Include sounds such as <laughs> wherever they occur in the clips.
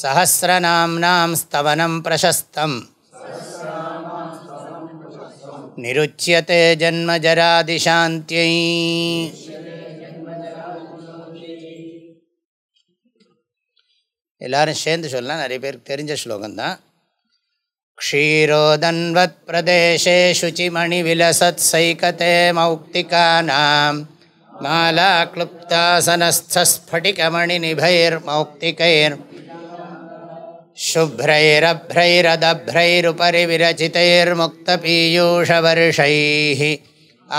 सहस्रनाम्नां स्तवनं प्रशस्तम् निरुच्यते जन्मजरादिशान्त्यै எல்லாரும் சேர்ந்து சொல்லலாம் நிறைய பேருக்கு தெரிஞ்ச ஸ்லோகம்தான் क्षीरोदन्वत् प्रदेशे शुचिमणिविलसत्सैकते मौक्तिकानां मालाक्लुप्तासनस्थस्फटिकमणिनिभैर्मौक्तिकैर् शुभ्रैरभ्रैरदभ्रैरुपरि विरचितैर्मुक्तपीयूषवर्षैः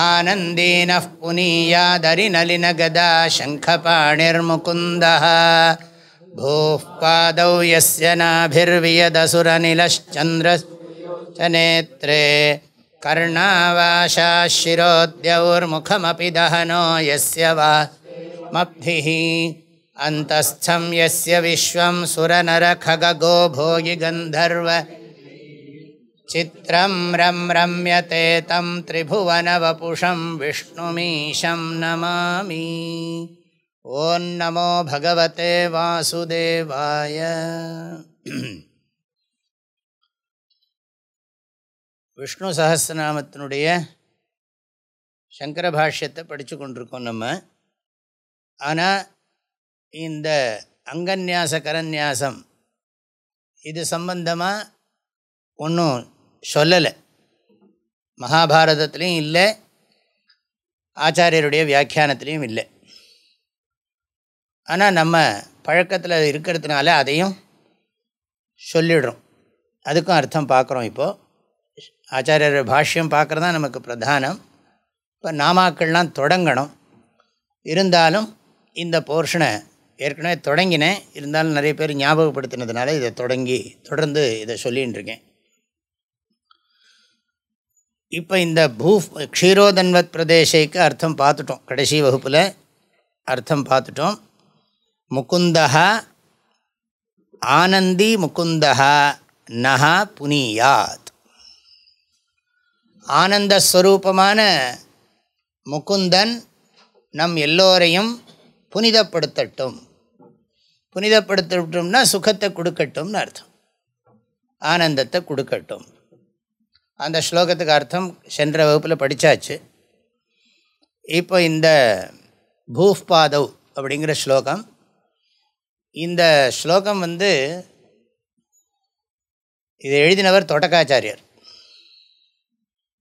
आनन्दीनः पुनीयादरिनलिनगदा शङ्खपाणिर्मुकुन्दः भूः पादौ यस्य नाभिर्वियदसुरनिलश्चन्द्रश्च नेत्रे कर्णावाशाशिरोद्यौर्मुखमपि दहनो यस्य वा मब्धिः अन्तस्थं यस्य विश्वं सुरनरखगो भोगि गन्धर्व चित्रं रं रम्यते तं त्रिभुवनवपुषं विष्णुमीशं नमामि ॐ नमो भगवते वासुदेवाय விஷ்ணு சகசிரநாமத்தினுடைய சங்கர பாஷ்யத்தை படித்து கொண்டிருக்கோம் நம்ம ஆனால் இந்த அங்கன்யாச கரன்யாசம் இது சம்பந்தமாக ஒன்றும் சொல்லலை. மகாபாரதத்துலேயும் இல்லை ஆச்சாரியருடைய வியாக்கியானத்துலேயும் இல்லை. ஆனால் நம்ம பழக்கத்தில் இருக்கிறதுனால அதையும் சொல்லிடுறோம். அதுக்கும் அர்த்தம் பார்க்குறோம் இப்போது ஆச்சாரியர் பாஷ்யம் பார்க்குறது தான் நமக்கு பிரதானம். இப்போ நாமாக்கள்லாம் தொடங்கணும். இருந்தாலும் இந்த போர்ஷனை ஏற்கனவே தொடங்கினேன். இருந்தாலும் நிறைய பேர் ஞாபகப்படுத்தினதுனால இதை தொடங்கி தொடர்ந்து இதை சொல்லின்னு இருக்கேன். இப்போ இந்த பூ க்ஷீரோதன்வத் பிரதேசைக்கு அர்த்தம் பார்த்துட்டோம். கடைசி வகுப்பில் அர்த்தம் பார்த்துட்டோம். முக்குந்தா ஆனந்தி முக்குந்தா நகா புனியாத். ஆனந்தஸ்வரூபமான முகுந்தன் நம் எல்லோரையும் புனிதப்படுத்தட்டும். புனிதப்படுத்தட்டும்னா சுகத்தை கொடுக்கட்டும்னு அர்த்தம். ஆனந்தத்தை கொடுக்கட்டும். அந்த ஸ்லோகத்துக்கு அர்த்தம் சென்ற வகுப்பில் படித்தாச்சு இப்போ இந்த பூஃபாதவ் அப்படிங்கிற ஸ்லோகம் இந்த ஸ்லோகம் வந்து இதை எழுதினவர் தொடக்காச்சாரியர்.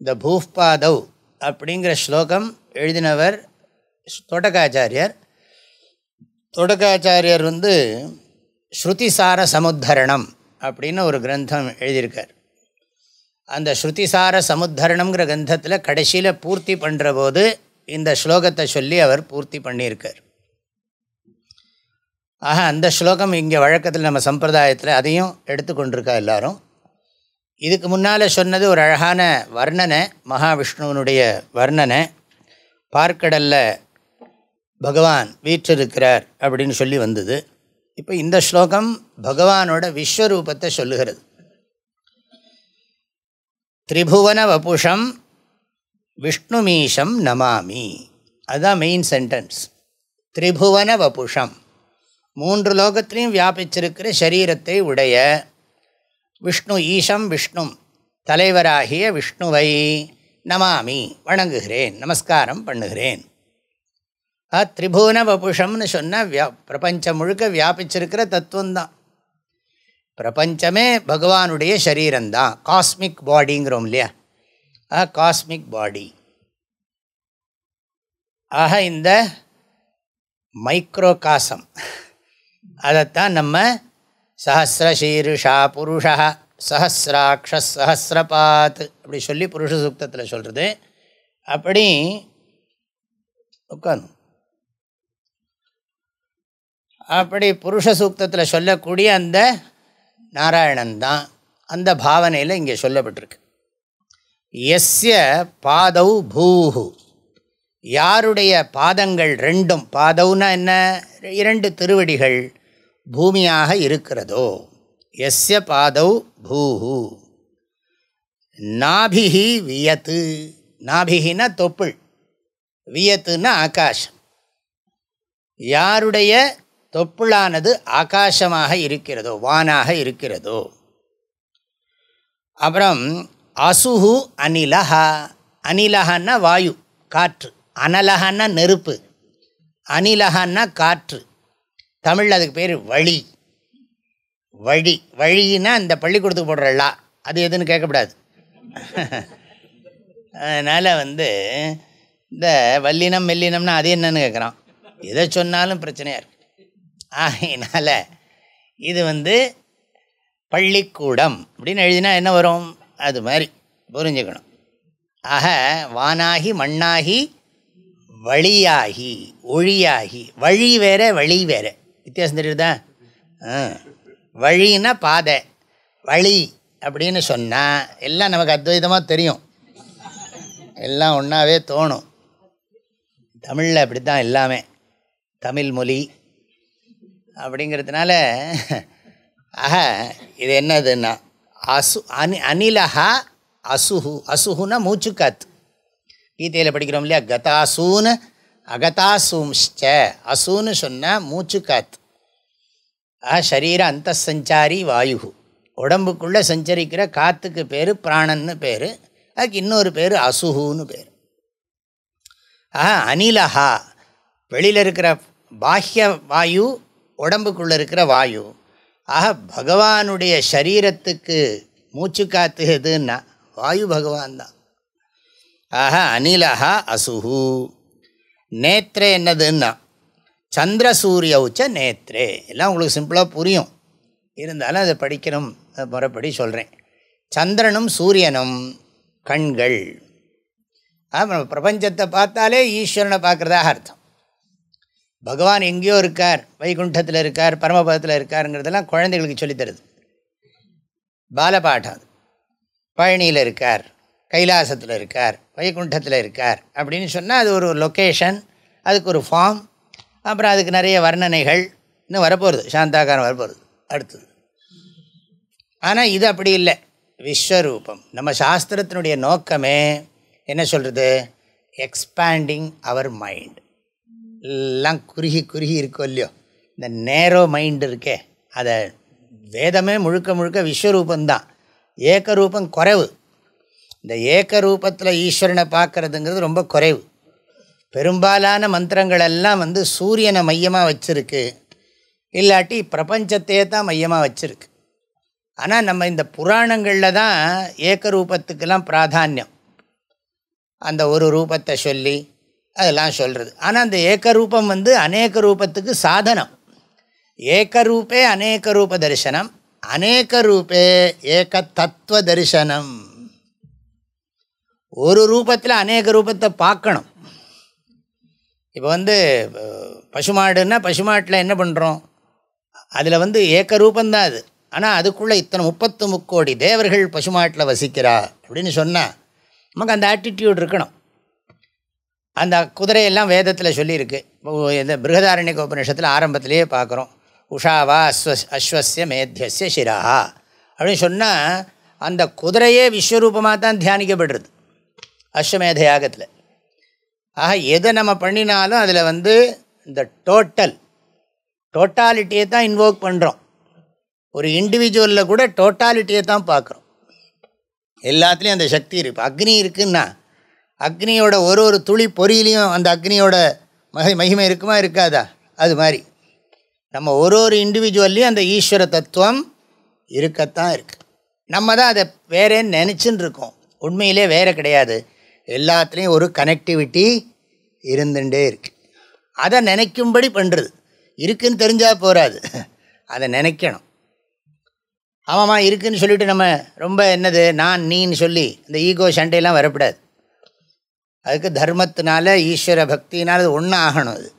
இந்த பூஃபாதவ் அப்படிங்கிற ஸ்லோகம் எழுதினவர் தொடக்காச்சாரியர். தொடக்காச்சாரியர் வந்து ஸ்ருதிசார சமுத்தரணம் அப்படின்னு ஒரு கிரந்தம் எழுதியிருக்கார். அந்த ஸ்ருதிசார சமுத்தரணம்ங்கிற கிரந்தத்தில் கடைசியில் பூர்த்தி பண்ணுற போது இந்த ஸ்லோகத்தை சொல்லி அவர் பூர்த்தி பண்ணியிருக்கார். ஆக அந்த ஸ்லோகம் இங்கே வழக்கத்தில் நம்ம சம்பிரதாயத்தில் அதையும் எடுத்துக்கொண்டிருக்கா எல்லாரும். இதுக்கு முன்னால் சொன்னது ஒரு அழகான வர்ணனை மகாவிஷ்ணுவனுடைய வர்ணனை. பார்க்கடலில் பகவான் வீற்றிருக்கிறார் அப்படின்னு சொல்லி வந்தது. இப்போ இந்த ஸ்லோகம் பகவானோட விஸ்வரூபத்தை சொல்லுகிறது. திரிபுவன வபுஷம் விஷ்ணுமீஷம் நமாமி. அதுதான் மெயின் சென்டென்ஸ் திரிபுவன வபுஷம். மூன்று லோகத்திலையும் வியாபிச்சிருக்கிற சரீரத்தை உடைய விஷ்ணு ஈஷம் விஷ்ணும் தலைவராகிய விஷ்ணுவை நமாமி வணங்குகிறேன் நமஸ்காரம் பண்ணுகிறேன். திரிபுவன வபுஷம்னு சொன்னால் வியா பிரபஞ்சம் முழுக்க வியாபிச்சிருக்கிற தத்துவம்தான். பிரபஞ்சமே பகவானுடைய சரீரம்தான் காஸ்மிக் பாடிங்கிறோம் இல்லையா? ஆ காஸ்மிக் பாடி. ஆக இந்த மைக்ரோ காசம் அதைத்தான் நம்ம சஹசிரசீருஷா புருஷா சஹசிராட்ச சஹசிரபாத் அப்படி சொல்லி புருஷ சுத்தத்தில் சொல்கிறது அப்படி உட்காந்து அப்படி புருஷ சூக்தத்தில் சொல்லக்கூடிய அந்த நாராயணன் தான் அந்த பாவனையில் இங்கே சொல்லப்பட்டிருக்கு. எஸ்ய பாதௌ பூஹு. யாருடைய பாதங்கள் ரெண்டும் பாதவுனா என்ன? இரண்டு திருவடிகள் பூமியாக இருக்கிறதோ எஸ்ய பாதௌ பூஹு. நாபிகி வியத்து. நாபிகினா தொப்புள். வியத்துன்னா ஆகாஷம். யாருடைய தொப்புளானது ஆகாசமாக இருக்கிறதோ வானாக இருக்கிறதோ. அப்புறம் அசுஹு அனிலஹா. அனிலஹன்னா வாயு காற்று. அனலஹன்னா நெருப்பு. அனிலஹன்னா காற்று. தமிழ் அதுக்கு பேர் வழி. வழி. வழின்னா இந்த பள்ளிக்கூடத்துக்கு போடுறல்லா அது எதுன்னு கேட்கக்கூடாது. அதனால் வந்து இந்த வல்லினம் மெல்லினம்னா அது என்னன்னு கேட்குறான். எதை சொன்னாலும் பிரச்சனையாக இருக்குது ஆகையினால் இது வந்து பள்ளிக்கூடம் அப்படின்னு எழுதினா என்ன வரும்? அது மாதிரி புரிஞ்சுக்கணும். ஆக வானாகி மண்ணாகி வழியாகி ஒழியாகி வழி வேற வழி வேற. வித்தியாசம் தெரியுதா? வழின்னா பாதை வழி அப்படின்னு சொன்னால் எல்லாம் நமக்கு அத்வைதமாக தெரியும். எல்லாம் ஒன்றாவே தோணும். தமிழில் அப்படி தான் எல்லாமே. தமிழ் மொழி அப்படிங்கிறதுனால ஆக இது என்னதுன்னா அசு அனி அனிலஹா அசுஹு அசுஹுன்னா மூச்சுக்காத்து. கீதையில் படிக்கிறோம் இல்லையா? கதாசூன்னு அகதாசூம்ச்ச அசூன்னு சொன்னால் மூச்சுக்காத்து. ஆ சரீர அந்த சஞ்சாரி வாயு உடம்புக்குள்ளே சஞ்சரிக்கிற காற்றுக்கு பேர் பிராணன்னு பேர். அதுக்கு இன்னொரு பேர் அசுகுன்னு பேர். ஆ அனிலஹா. வெளியில் இருக்கிற பாஹ்ய வாயு உடம்புக்குள்ளே இருக்கிற வாயு. ஆக பகவானுடைய சரீரத்துக்கு மூச்சு காத்து எதுன்னா வாயு பகவான் தான் ஆக அனிலஹா அசுஹு. நேத்திரே என்னதுன்னா சந்திர சூரிய உச்ச நேத்ரே. எல்லாம் உங்களுக்கு சிம்பிளாக புரியும். இருந்தாலும் அதை படிக்கணும் முறைப்படி சொல்கிறேன் சந்திரனும் சூரியனும் கண்கள். ஆமாம் பிரபஞ்சத்தை பார்த்தாலே ஈஸ்வரனை பார்க்குறதாக அர்த்தம். பகவான் எங்கேயோ இருக்கார் வைகுண்டத்தில் இருக்கார் பரமபதத்தில் இருக்காருங்கிறதெல்லாம் குழந்தைகளுக்கு சொல்லித்தருது பாலபாடம் பழனியில் இருக்கார் கைலாசத்தில் இருக்கார் வைகுண்டத்தில் இருக்கார் அப்படின்னு சொன்னால் அது ஒரு லொக்கேஷன் அதுக்கு ஒரு ஃபார்ம் அப்புறம் அதுக்கு நிறைய வர்ணனைகள் இன்னும் வரப்போகிறது சாந்தாகாரம் வரப்போகிறது அடுத்தது. ஆனால் இது அப்படி இல்லை. விஸ்வரூபம். நம்ம சாஸ்திரத்தினுடைய நோக்கமே என்ன சொல்கிறது எக்ஸ்பேண்டிங் அவர் மைண்ட் எல்லாம் குறுகி குறுகி இருக்கோ இல்லையோ இந்த நேரோ மைண்ட் இருக்கே அதை வேதமே முழுக்க முழுக்க விஸ்வரூபந்தான் ஏக்கரூபம் குறைவு. இந்த ஏக்கரூபத்தில் ஈஸ்வரனை பார்க்குறதுங்கிறது ரொம்ப குறைவு. பெரும்பாலான மந்திரங்கள் எல்லாம் வந்து சூரியனை மையமாக வச்சுருக்கு. இல்லாட்டி பிரபஞ்சத்தையே தான் மையமாக வச்சுருக்கு. ஆனால் நம்ம இந்த புராணங்களில் தான் ஏக்கரூபத்துக்கெல்லாம் பிராதானியம். அந்த ஒரு ரூபத்தை சொல்லி அதெல்லாம் சொல்கிறது ஆனால் அந்த ஏக்கரூபம் வந்து அநேக ரூபத்துக்கு சாதனம். ஏக்கரூபே அநேக ரூப தரிசனம். அநேக ரூபே ஏக தத்துவ தரிசனம். ஒரு ரூபத்தில் அநேக ரூபத்தை பார்க்கணும். இப்போ வந்து பசுமாடுன்னா பசுமாட்டில் என்ன பண்ணுறோம் அதில் வந்து ஏக்க ரூபந்தான் அது. ஆனால் அதுக்குள்ளே இத்தனை முப்பத்து முக்கோடி தேவர்கள் பசுமாட்டில் வசிக்கிறா அப்படின்னு சொன்னால் நமக்கு அந்த ஆட்டிடியூட் இருக்கணும். அந்த குதிரையெல்லாம் வேதத்தில் சொல்லியிருக்கு. இந்த பிருகதாரண்ய உபநிஷத்தில் ஆரம்பத்திலேயே பார்க்குறோம். உஷாவா அஸ்வ அஸ்வசிய மேத்தியசிய சிரா. அப்படின்னு சொன்னால் அந்த குதிரையே விஸ்வரூபமாக தான் தியானிக்கப்படுறது. அஸ்வமேத யாகத்தில் ஆக எதை நம்ம பண்ணினாலும் அதில் வந்து இந்த டோட்டல் டோட்டாலிட்டியை தான் இன்வோக் பண்ணுறோம் ஒரு இண்டிவிஜுவலில் கூட டோட்டாலிட்டியை தான் பார்க்குறோம். எல்லாத்துலேயும் அந்த சக்தி இருக்குது அக்னி இருக்குன்னா அக்னியோட ஒரு ஒரு துளி பொறியிலையும் அந்த அக்னியோட மகி மகிமை இருக்குமா இருக்காதா? அது மாதிரி. நம்ம ஒரு ஒரு இண்டிவிஜுவல்லையும் அந்த ஈஸ்வர தத்துவம் இருக்கத்தான் இருக்குது நம்ம தான் அதை வேறேன்னு நினச்சின்னு இருக்கோம். உண்மையிலே வேறு கிடையாது. எல்லாத்துலேயும் ஒரு கனெக்டிவிட்டி இருந்துகிட்டே இருக்கு. அதை நினைக்கும்படி பண்ணுறது இருக்குன்னு தெரிஞ்சால் போகாது அதை நினைக்கணும். ஆமாம்மா இருக்குன்னு சொல்லிட்டு நம்ம ரொம்ப என்னது நான் நீன்னு சொல்லி இந்த ஈகோ சண்டையெல்லாம் வரக்கூடாது அதுக்கு தர்மத்தினால ஈஸ்வர பக்தினால் அது ஒன்றா ஆகணும் அது.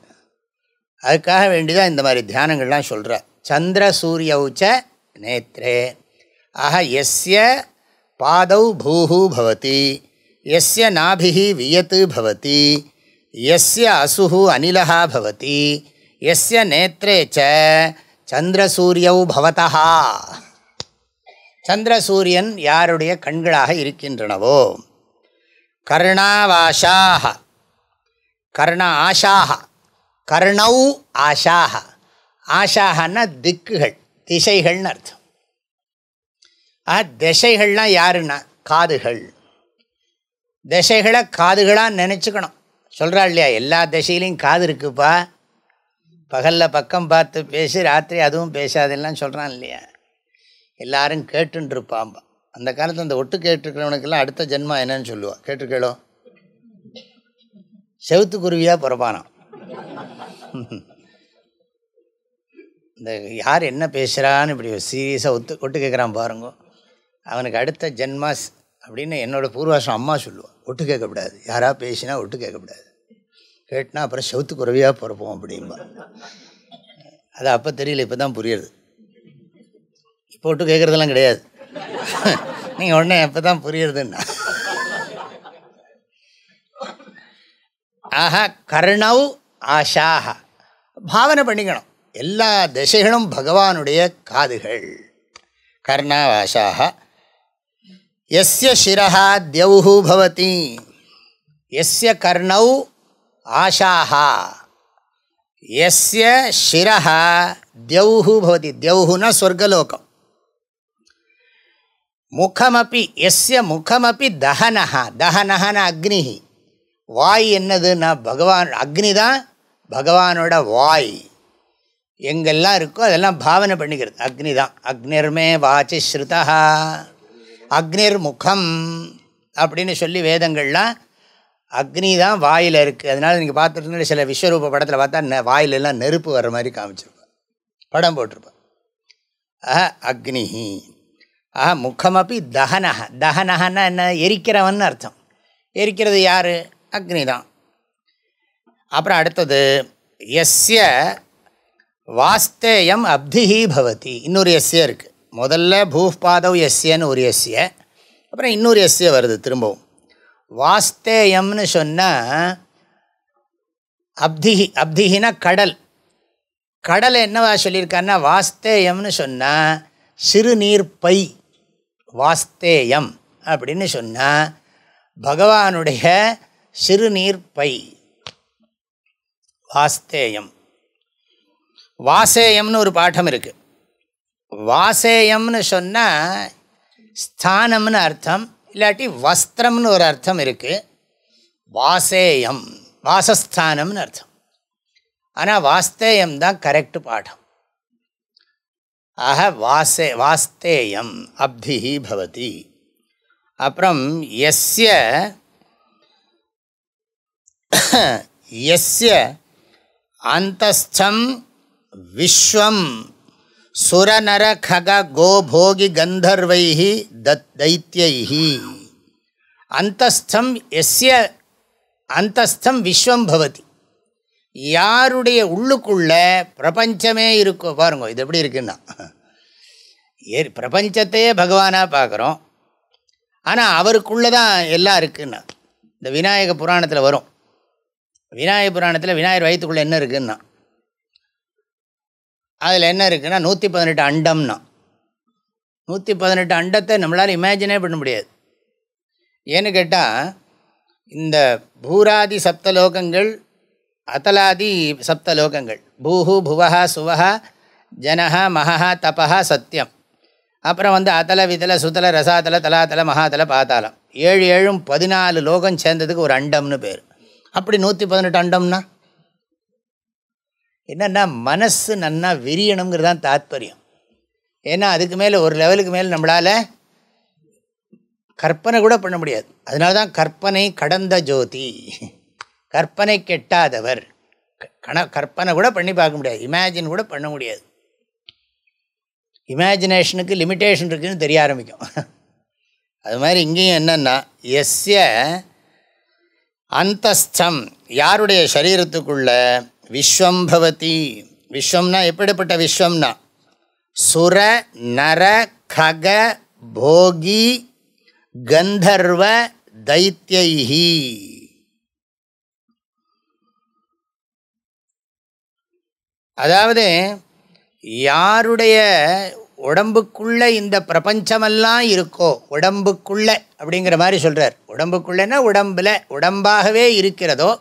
அதுக்காக வேண்டிதான் இந்த மாதிரி தியானங்கள்லாம் சொல்கிறார் சந்திர சூரிய உச்ச நேத்ரே. ஆக எஸ்ய பாதௌ பூஹு பவதி. எஸ்ய நாபிஹி வியத்து பவதி. எஸ்ய அசுஹு அனிலஹா பவதி. எஸ்ய நேத்திரே ச சந்திரசூரியௌ பவதா சந்திரசூரியன் யாருடைய கண்களாக இருக்கின்றனவோ? கர்ணாவாஷாக கர்ண ஆஷாக கர்ணௌ ஆஷாக ஆஷாகன்னா திக்குகள் திசைகள்னு அர்த்தம். ஆ திசைகள்லாம் யாருன்னா? காதுகள். திசைகளை காதுகளாக நினச்சிக்கணும். சொல்கிறா இல்லையா? எல்லா திசையிலையும் காது இருக்குப்பா. பகலில் பக்கம் பார்த்து பேசி ராத்திரி அதுவும் பேசாதெல்லாம் சொல்கிறான் இல்லையா? எல்லாரும் கேட்டுருப்பாம்பா அந்த காலத்தில் அந்த ஒட்டு கேட்டுருக்கிறவனுக்கெல்லாம் அடுத்த ஜென்மா என்னன்னு சொல்லுவான். கேட்டுருக்கேளோ? செவுத்து குருவியாக பிறப்பானான் இந்த யார் என்ன பேசுகிறான்னு இப்படி சீரியஸாக ஒத்து ஒட்டு கேட்குறான் பாருங்க. அவனுக்கு அடுத்த ஜென்மாஸ் அப்படின்னு என்னோடய பூர்வாசம் அம்மா சொல்லுவான் ஒட்டு கேட்கக்கூடாது. யாராக பேசினா ஒட்டு கேட்கக்கூடாது. கேட்டினா அப்புறம் செவுத்து பிறப்போம் அப்படின்பா அது அப்போ தெரியல இப்போ தான் புரியுது. இப்போ ஒட்டு கேட்குறதெல்லாம் கிடையாது. நீ உடனே எப்போ தான் புரியுறதுன்னா. ஆஹா கர்ணவ் ஆஷாக பாவனை பண்ணிக்கணும். எல்லா திசைகளும் பகவானுடைய காதுகள். கர்ணாவாஷாக எஸ்ய சிரஹா தியௌஹு பவதி. எஸ்ய கர்ணவ் ஆஷாஹா. எஸ்ய சிரஹா தியௌஹு பவதி. தியௌஹுனா சொர்க்கலோகம். முகமப்பி எஸ்ய முகமப்பி தகனஹா தகனஹன அக்னி வாய் என்னதுன்னா பகவான் அக்னி தான் பகவானோட வாய். எங்கெல்லாம் இருக்கோ அதெல்லாம் பாவனை பண்ணிக்கிறது. அக்னி தான். அக்னிர்மே வாச்சி ஸ்ருதா அக்னிர் முகம் அப்படின்னு சொல்லி வேதங்கள்லாம் அக்னி தான் வாயில் இருக்குது அதனால் நீங்கள் பார்த்துருந்தீங்க சில விஸ்வரூப படத்தில் பார்த்தா ந வாயிலெல்லாம் நெருப்பு வர்ற மாதிரி காமிச்சிருப்பேன் படம் போட்டிருப்பேன் ஆஹா அக்னி ஆஹா முகமப்பி தகனக தகனகன்னா என்ன? எரிக்கிறவன் அர்த்தம். எரிக்கிறது யார்? அக்னி தான் அப்புறம் அடுத்தது எஸ்ய வாஸ்தேயம் அப்திஹி பவதி. இன்னொரு எஸ்ய இருக்குது முதல்ல பூஃபாதவ் எஸ்யன்னு ஒரு எஸ்ய. அப்புறம் இன்னொரு எஸ்ய வருது திரும்பவும். வாஸ்தேயம்னு சொன்னால் அப்திஹி அப்திஹினா கடல். கடலை என்னவா சொல்லியிருக்காருன்னா வாஸ்தேயம்னு சொன்னால் சிறுநீர் பை. வாஸ்தேயம் அப்படின்னு சொன்னால் பகவானுடைய சிறுநீர் பை. வாஸ்தேயம். வாசேயம்னு ஒரு பாடம் இருக்குது வாசேயம்னு சொன்னால் ஸ்தானம்னு அர்த்தம் இல்லாட்டி வஸ்திரம்னு ஒரு அர்த்தம் இருக்குது வாசேயம் வாசஸ்தானம்னு அர்த்தம். ஆனால் வாஸ்தேயம் தான் கரெக்டு பாடம் ஆக வாசே வாஸ்தேயம் அப்திஹி பவதி அப்புறம் எஸ்ய எஸ்ய அந்தஸ்தம் விஸ்வம் சுரநர கக கோபோகி கந்தர்வை தத் தைத்தியை அந்தஸ்தம் எஸ்ய அந்தஸ்தம் விஸ்வம் பவதி யாருடைய உள்ளுக்குள்ள பிரபஞ்சமே இருக்கோ பாருங்க இது எப்படி இருக்குன்னா ஏ பிரபஞ்சத்தையே பகவானாக பார்க்குறோம். ஆனால் அவருக்குள்ளே தான் எல்லாம் இருக்குன்னா இந்த விநாயக புராணத்தில் வரும். விநாயக புராணத்தில் விநாயகர் வயிற்றுக்குள்ளே என்ன இருக்குன்னா அதில் என்ன இருக்குன்னா நூற்றி பதினெட்டு அண்டம்னா நூற்றி பதினெட்டு அண்டத்தை நம்மளால் இமேஜினே பண்ண முடியாது. ஏன்னு கேட்டால் இந்த பூராதி சப்தலோகங்கள் அத்தலாதி சப்தலோகங்கள். பூஹு புவஹா சுவஹா ஜனஹா மகா தபஹா சத்தியம் அப்புறம் வந்து அதல விதல சுதல ரசாதல தலாதல மகாதல பாத்தாளம் ஏழு ஏழும் பதினாலு லோகம் சேர்ந்ததுக்கு ஒரு அண்டம்னு பேர். அப்படி நூற்றி பதினெட்டு அண்டம்னா? என்னென்னா மனசு நன்னா விரியணுங்கிறது தான் தாத்பரியம். ஏன்னா அதுக்கு மேலே ஒரு லெவலுக்கு மேலே நம்மளால் கற்பனை கூட பண்ண முடியாது. அதனால தான் கற்பனை கடந்த ஜோதி. கற்பனை கெட்டாதவர். கண கற்பனை கூட பண்ணி பார்க்க முடியாது. இமேஜின் கூட பண்ண முடியாது. இமேஜினேஷனுக்கு லிமிட்டேஷன் இருக்குதுன்னு தெரிய ஆரம்பிக்கும். <laughs> அது மாதிரி இங்கேயும் என்னென்னா எஸ்ய அந்தஸ்தம். யாருடைய சரீரத்துக்குள்ள? விஸ்வம் பவதி. விஸ்வம்னா எப்படிப்பட்ட விஸ்வம்னா? சுர நர கக போகி கந்தர்வ தைத்தியி அதாவது யாருடைய உடம்புக்குள்ளே இந்த பிரபஞ்சமெல்லாம் இருக்கோ உடம்புக்குள்ளே அப்படிங்கிற மாதிரி சொல்கிறார் உடம்புக்குள்ளேன்னா உடம்பில் உடம்பாகவே இருக்கிறதோ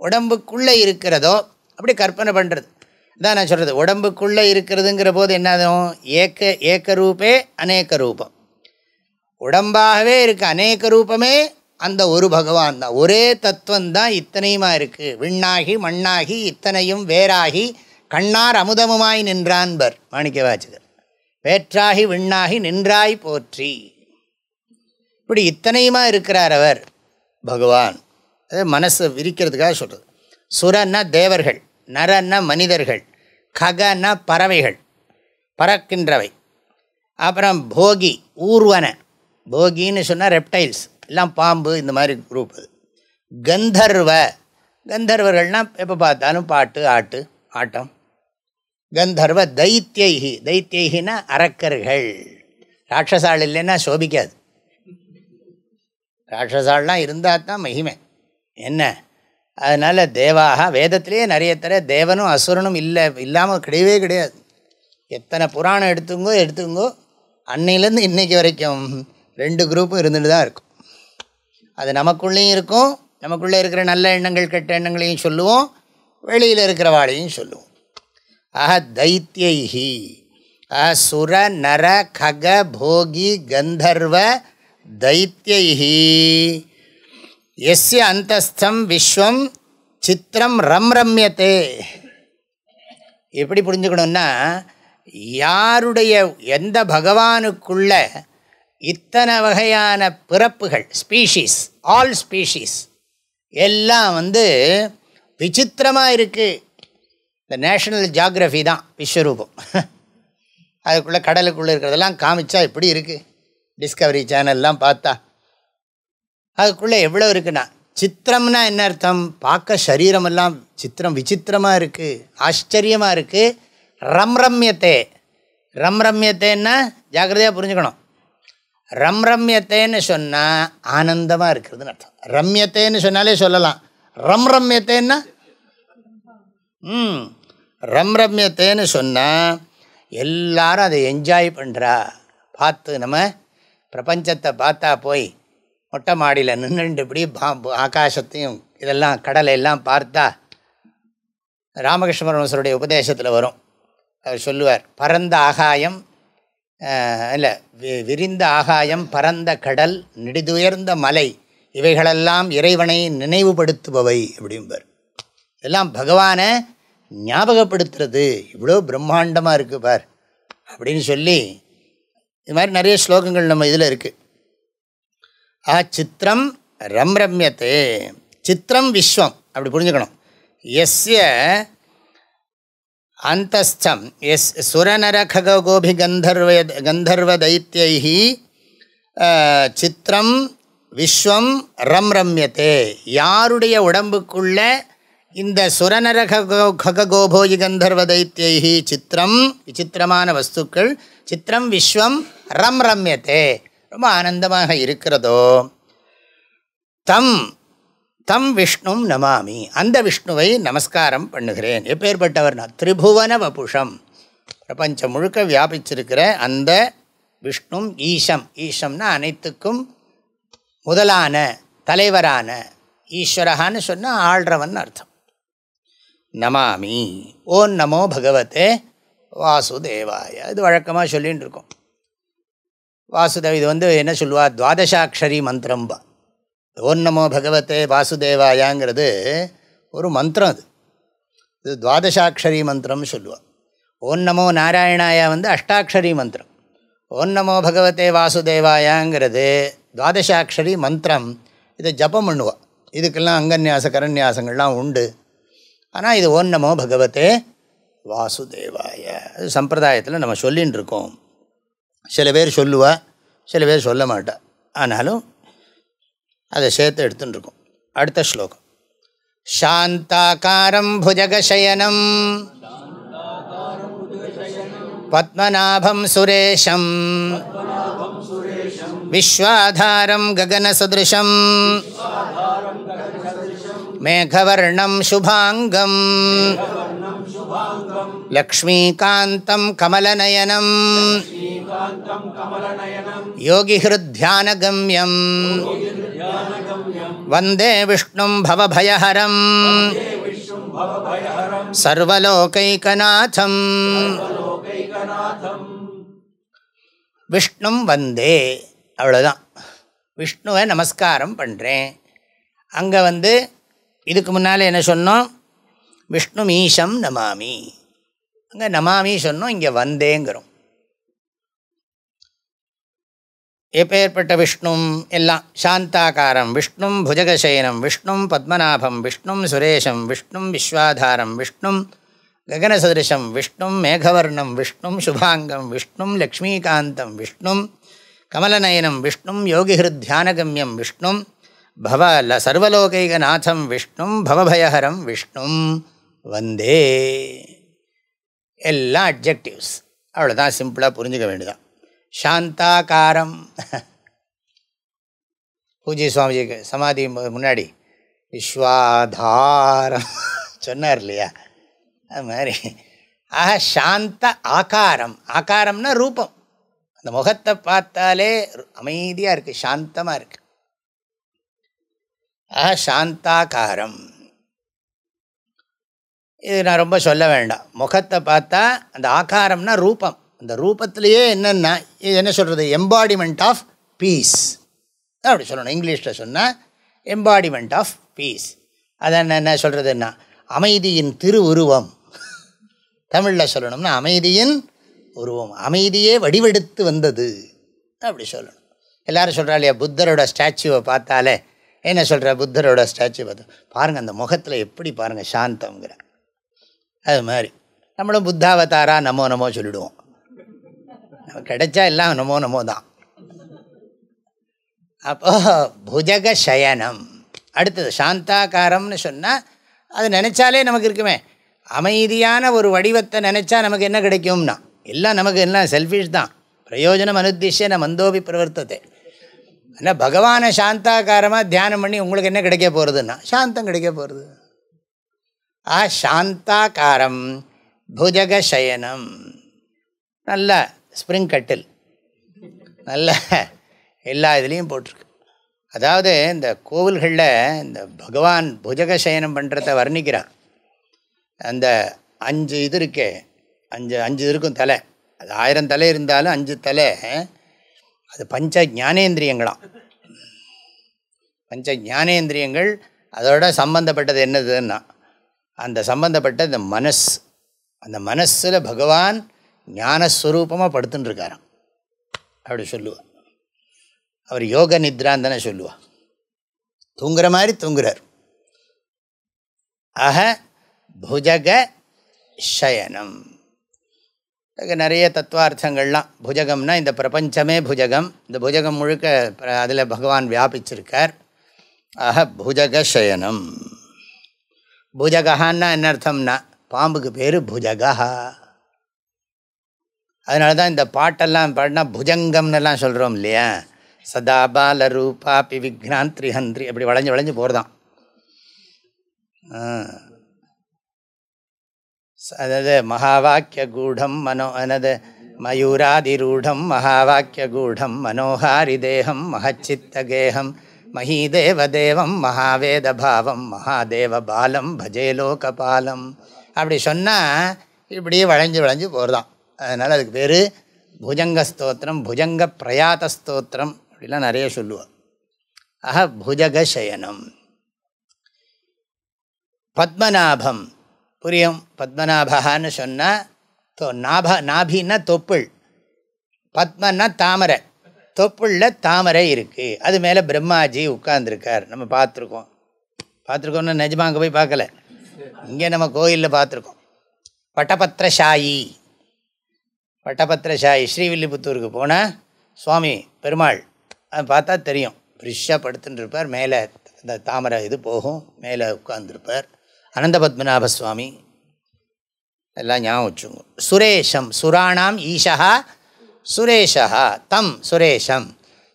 உடம்புக்குள்ளே இருக்கிறதோ அப்படி கற்பனை பண்ணுறது தான் நான் சொல்கிறது உடம்புக்குள்ளே இருக்கிறதுங்கிற போது என்னதும் ஏக்க ஏக்க ரூபே அநேக ரூபம் உடம்பாகவே இருக்க அநேக ரூபமே அந்த ஒரு பகவான் தான். ஒரே தத்துவம் தான் இத்தனையுமா இருக்குது விண்ணாகி மண்ணாகி இத்தனையும் வேறாகி கண்ணார் அமுதமுமாய் நின்றான்பர் மாணிக்க வாச்சகர். வேற்றாகி விண்ணாகி நின்றாய் போற்றி. இப்படி இத்தனையுமா இருக்கிறார் அவர்? பகவான். அது மனசு விரிக்கிறதுக்காக சொல்கிறது சுரன்னா தேவர்கள் நரன்னா மனிதர்கள் ககன்னா பறவைகள் பறக்கின்றவை. அப்புறம் போகி ஊர்வன. போகின்னு சொன்னால் ரெப்டைல்ஸ் எல்லாம் பாம்பு இந்த மாதிரி குரூப் அது. கந்தர்வ. கந்தர்வர்கள்னால் எப்போ பார்த்தாலும் பாட்டு ஆட்டு ஆட்டம். கந்தர்வ தைத்தியைகி தைத்தியைகினா அரக்கர்கள். ராட்சசாள் இல்லைன்னா சோபிக்காது. ராட்சசாள்லாம் இருந்தால் தான் மகிமை. என்ன? அதனால் தேவாக வேதத்திலே நிறைய தர தேவனும் அசுரனும் இல்லை இல்லாமல் கிடையவே கிடையாது. எத்தனை புராணம் எடுத்துங்கோ எடுத்துங்கோ அன்னையிலேருந்து இன்றைக்கி வரைக்கும் ரெண்டு குரூப்பும் இருந்துட்டு தான் இருக்கும். அது நமக்குள்ளேயும் இருக்கும் நமக்குள்ளே இருக்கிற நல்ல எண்ணங்கள் கெட்ட எண்ணங்களையும் சொல்லுவோம் வெளியில் இருக்கிற வாழையும் சொல்லுவோம். ஆஹ தைத்தியைஹி. சுர நர கக போகி கந்தர்வ தைத்தியைஹி. எஸ்ய அந்தஸ்தம் விஸ்வம் சித்திரம் ரம் ரம்யத்தே எப்படி புரிஞ்சுக்கணுன்னா யாருடைய எந்த பகவானுக்குள்ள இத்தனை வகையான பிறப்புகள் ஸ்பீஷீஸ் ஆல் ஸ்பீஷீஸ் எல்லாம் வந்து விசித்திரமாக இருக்குது இந்த நேஷ்னல் ஜாகிரஃபி தான் விஸ்வரூபம். அதுக்குள்ளே கடலுக்குள்ளே இருக்கிறதெல்லாம் காமிச்சா இப்படி இருக்குது டிஸ்கவரி சேனல்லாம் பார்த்தா. அதுக்குள்ளே எவ்வளோ இருக்குன்னா சித்திரம்னா என்ன அர்த்தம்? பார்க்க சரீரமெல்லாம் சித்திரம் விசித்திரமாக இருக்குது ஆச்சரியமாக இருக்குது ரம் ரம்யத்தே ரம் ஜாக்கிரதையாக புரிஞ்சுக்கணும். ரம்ரம்யத்தேன்னு சொன்னால் ஆனந்தமாக இருக்கிறதுன்னு அர்த்தம். ரம்யத்தேன்னு சொன்னாலே சொல்லலாம். ரம்ரம்யத்தேன்னா ம் ரம்ரம்யத்தேன்னு சொன்னால் எல்லாரும் அதை என்ஜாய் பண்ணுறா பார்த்து நம்ம பிரபஞ்சத்தை பார்த்தா போய் மொட்டை மாடியில் நின்றுண்டு இப்படி பாம்பு ஆகாசத்தையும் இதெல்லாம் கடலை எல்லாம் பார்த்தா ராமகிருஷ்ண பரமசருடைய உபதேசத்தில் வரும். அவர் சொல்லுவார் பரந்த ஆகாயம் இல்லை விரிந்த ஆகாயம் பரந்த கடல் நெடிதுயர்ந்த மலை இவைகளெல்லாம் இறைவனை நினைவுபடுத்துபவை. அப்படிம்பார். இதெல்லாம் பகவானை ஞாபகப்படுத்துறது. இவ்வளோ பிரம்மாண்டமாக இருக்குது பார். அப்படின்னு சொல்லி இது மாதிரி நிறைய ஸ்லோகங்கள் நம்ம இதில் இருக்குது ஆ சித்திரம் ரம்ரம்யத்தே. சித்திரம் விஸ்வம். அப்படி புரிஞ்சுக்கணும். எஸ்ய அந்தஸ்தம். எஸ் சுரநரகோபி கந்தர்வ கந்தர்வ தைத்தியை சித்திரம் விஸ்வம் ரம்ரம்யத்தே. யாருடைய உடம்புக்குள்ள இந்த சுரநர ககோபோஜி கந்தர்வ தைத்தியை சித்திரம் விசித்திரமான வஸ்துக்கள் சித்திரம் விஸ்வம் ரம் ரம்யத்தே ரொம்ப ஆனந்தமாக இருக்கிறதோ. தம் தம் விஷ்ணும் நமாமி. அந்த விஷ்ணுவை நமஸ்காரம் பண்ணுகிறேன். எப்பேற்பட்டவர்னா திரிபுவன வபுஷம் பிரபஞ்சம் முழுக்க வியாபிச்சிருக்கிற அந்த விஷ்ணும் ஈஷம். ஈஷம்னா அனைத்துக்கும் முதலான தலைவரான ஈஸ்வரகான்னு சொன்னால் ஆள்றவன் அர்த்தம். நமாமி. ஓம் நமோ பகவத்தே வாசுதேவாய. இது வழக்கமாக சொல்லின்னு இருக்கோம் வாசுதேவ இது வந்து என்ன சொல்லுவா? துவாதசாட்சரி மந்திரம்பா. ஓம் நமோ பகவத்தே வாசுதேவாயாங்கிறது ஒரு மந்திரம் அது. இது துவாதசாட்சரி மந்திரம்னு சொல்லுவாள் ஓம் நமோ நாராயணாயா வந்து அஷ்டாட்சரி மந்திரம். ஓம் நமோ பகவத்தே வாசுதேவாயாங்கிறது துவாதசாட்சரி மந்திரம். இதை ஜபம் பண்ணுவாள் இதுக்கெல்லாம் அங்கன்யாச கரன்யாசங்கள்லாம் உண்டு. ஆனால் இது ஓம் நமோ பகவத்தே வாசுதேவாய. அது சம்பிரதாயத்தில் நம்ம சொல்லின்னு இருக்கோம் சில பேர் சொல்லுவா சில பேர் சொல்ல மாட்டா. ஆனாலும் அதை சேர்த்து எடுத்துன்னு இருக்கோம் அடுத்த ஸ்லோகம். சாந்தாக்காரம் புஜகசயனம். பத்மநாபம் சுரேஷம். விஸ்வாதாரம் ககனசதிருஷம். மேகவர்ணம் சுபாங்கம். லக்ஷ்மீகாந்தம் கமலநயனம். யோகிஹிருத்தியானகம்யம் வந்தே விஷ்ணும் பவபயஹரம். சர்வலோகைகநாதம். விஷ்ணும் வந்தே. அவ்வளோதான் விஷ்ணுவை நமஸ்காரம் பண்ணுறேன் அங்கே வந்து இதுக்கு முன்னால் என்ன சொன்னோம்? விஷ்ணு மீசம் நமாமி. அங்கே நமாமி சொன்னோம் இங்கே வந்தேங்கிறோம். எப்பேற்பட்ட விஷ்ணும்? எல்லாம் சாந்தாகாரம். விஷ்ணும் புஜகசயனம் விஷ்ணும் பத்மநாபம். விஷ்ணும் சுரேஷம். விஷ்ணும் விஸ்வாதாரம். விஷ்ணும் ககனசதிருஷம். விஷ்ணும் மேகவர்ணம். விஷ்ணும் சுபாங்கம். விஷ்ணும் லக்ஷ்மீகாந்தம். விஷ்ணும் கமலநயனம். விஷ்ணும் யோகிஹிருத்தியானகமியம் விஷ்ணும் பவ ல சர்வலோகைகநாதம் விஷ்ணும் பவபயஹரம் விஷ்ணும் வந்தே எல்லாம் அப்ஜெக்டிவ்ஸ் அவ்வளோதான் சிம்பிளாக புரிஞ்சுக்க வேண்டியதான் சாந்தாகாரம் பூஜை சுவாமிஜிக்கு சமாதி முன்னாடி விஸ்வாதாரம் சொன்னார் இல்லையா அது மாதிரி ஆக சாந்த ஆகாரம் ஆகாரம்னா ரூபம் அந்த முகத்தை பார்த்தாலே அமைதியாக இருக்குது சாந்தமாக இருக்குது ஆக சாந்தாகாரம் இது நான் ரொம்ப சொல்ல வேண்டாம். முகத்தை பார்த்தா அந்த ஆகாரம்னா ரூபம். அந்த ரூபத்திலேயே என்னென்னா இது என்ன சொல்கிறது எம்பாடிமெண்ட் ஆஃப் பீஸ் அப்படி சொல்லணும். இங்கிலீஷில் சொன்னால் எம்பாடிமெண்ட் ஆஃப் பீஸ் அதை என்ன சொல்கிறதுன்னா அமைதியின் திருவுருவம். தமிழில் சொல்லணும்னா அமைதியின் உருவம். அமைதியே வடிவெடுத்து வந்தது. அப்படி சொல்லணும். எல்லோரும் சொல்கிறா இல்லையா? புத்தரோட ஸ்டாச்சுவை பார்த்தாலே என்ன சொல்கிற புத்தரோட ஸ்டாச்சு பார்த்து பாருங்கள் அந்த முகத்தில் எப்படி பாருங்கள் சாந்தங்கிற அது மாதிரி. நம்மளும் புத்தாவதாரா நமோ நமோ சொல்லிடுவோம். கிடைச்சா எல்லாம் நமோ நமோ தான். அப்போ புஜக சயனம். அடுத்தது சாந்தாகாரம்னு சொன்னால் அது நினச்சாலே நமக்கு இருக்குமே. அமைதியான ஒரு வடிவத்தை நினச்சா நமக்கு என்ன கிடைக்கும்னா எல்லாம் நமக்கு எல்லாம் செல்ஃபிஷ் தான். பிரயோஜனம் அனுத்திஷ்ய நம்ம மந்தோபி பிரவர்த்தத்தை ஆனால் பகவானை சாந்தாகாரமாக தியானம் பண்ணி உங்களுக்கு என்ன கிடைக்க போகிறதுன்னா சாந்தம் கிடைக்க போகிறது ஆ சாந்தாகாரம் புஜக சயனம். நல்ல ஸ்ப்ரிங் கட்டில் நல்ல எல்லா இதுலேயும் போட்டிருக்கு. அதாவது இந்த கோவில்களில் இந்த பகவான் புஜக சயனம் பண்ணுறத வர்ணிக்கிறார் அந்த அஞ்சு இது இருக்கே அஞ்சு அஞ்சு இருக்கும் தலை. அது ஆயிரம் தலை இருந்தாலும் அஞ்சு தலை அது பஞ்ச ஞானேந்திரியங்களாம் பஞ்ச ஞானேந்திரியங்கள் அதோட சம்பந்தப்பட்டது என்னதுன்னா அந்த சம்பந்தப்பட்ட இந்த மனஸ் அந்த மனசில் பகவான் ஞானஸ்வரூபமாக படுத்துட்டுருக்காராம் அப்படி சொல்லுவாள் அவர் யோக நித்ரான்னு தானே சொல்லுவா தூங்குற மாதிரி தூங்குறார். ஆக புஜக சயனம் நிறைய தத்துவார்த்தங்கள்லாம். புஜகம்னா இந்த பிரபஞ்சமே புஜகம். இந்த புஜகம் முழுக்க அதில் பகவான் வியாபிச்சிருக்கார். ஆக புஜக சயனம். புஜகான்னா என்ன அர்த்தம்னா பாம்புக்கு பேர் புஜகா அதனால தான் இந்த பாட்டெல்லாம் பாடினா புஜங்கம்னுலாம் சொல்கிறோம் இல்லையா? சதா பால ரூபா பி விக்னாந்திரி ஹந்திரி அப்படி வளைஞ்சு வளைஞ்சு போகிறதான் அதாவது மகாவாக்கிய கூடம் மனோ அனது மயூராதிரூடம் மகாவாக்கிய கூடம் மனோஹாரி தேகம் மகச்சித்தகேகம் மகீதேவதேவம் மகாவேதபாவம் மகாதேவ பாலம் பஜே லோகபாலம் அப்படி சொன்னால் இப்படியே வளைஞ்சு வளைஞ்சு போகிறதான் அதனால் அதுக்கு பேர் புஜங்க ஸ்தோத்திரம் புஜங்க பிரயாத ஸ்தோத்திரம் அப்படிலாம் நிறைய சொல்லுவார் ஆஹ புஜகசயனம் பத்மநாபம் புரியும் பத்மநாபகான்னு சொன்னால் தோ நாப நாபின்னா தொப்புள். பத்மன்னா தாமரை. தொப்புளில் தாமரை இருக்குது அது மேலே பிரம்மாஜி உட்கார்ந்துருக்கார். நம்ம பார்த்துருக்கோம். பார்த்துருக்கோம்னா நிஜமாக அங்கே போய் பார்க்கல. இங்கே நம்ம கோயிலில் பார்த்துருக்கோம். பட்டபத்திரசாயி பட்டபத்திரசாயி ஸ்ரீவில்லிபுத்தூருக்கு போனால் சுவாமி பெருமாள் அது பார்த்தா தெரியும். ஃப்ரிஷ்ஷாக படுத்துட்டு இருப்பார். மேலே இந்த தாமரை இது போகும். மேலே உட்காந்துருப்பார் அனந்த பத்மநாப சுவாமி எல்லாம் ஞாபகம் வச்சுங்க சுரேஷம் சுராணாம் ஈஷா சுரேஷா தம் சுரேஷம்.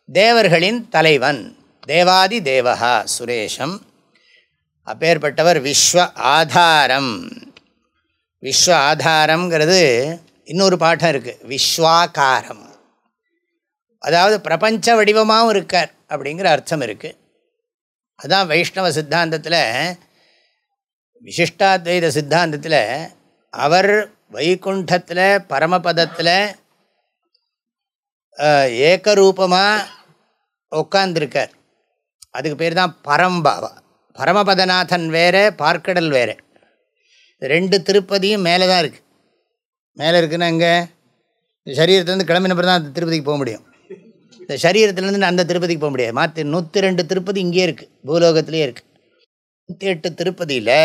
தேவர்களின் தலைவன் தேவாதி தேவகா சுரேஷம். அப்பேற்பட்டவர் விஸ்வ ஆதாரம். விஸ்வ ஆதாரங்கிறது இன்னொரு பாட்டம் இருக்குது விஸ்வாகாரம். அதாவது பிரபஞ்ச வடிவமாகவும் இருக்கார் அப்படிங்கிற அர்த்தம் இருக்குது அதுதான் வைஷ்ணவ சித்தாந்தத்தில் விசிஷ்டாத்வைத சித்தாந்தத்தில் அவர் வைகுண்டத்தில் பரமபதத்தில் ஏக்கரூபமாக உட்காந்துருக்கார் அதுக்கு பேர் தான் பரம்பாவா. பரமபதநாதன் வேறு பார்க்கடல் வேறு. ரெண்டு திருப்பதியும் மேலே தான் இருக்குது மேலே இருக்குன்னு அங்கே சரீரத்திலேருந்து சரீரத்துலேருந்து கிளம்பின தான் அந்த திருப்பதிக்கு போக முடியும். இந்த சரீரத்துலேருந்து அந்த திருப்பதிக்கு போக முடியாது. மாற்றி நூற்றி ரெண்டு திருப்பதி இங்கேயே இருக்குது பூலோகத்திலே இருக்குது நூற்றி எட்டு திருப்பதியில்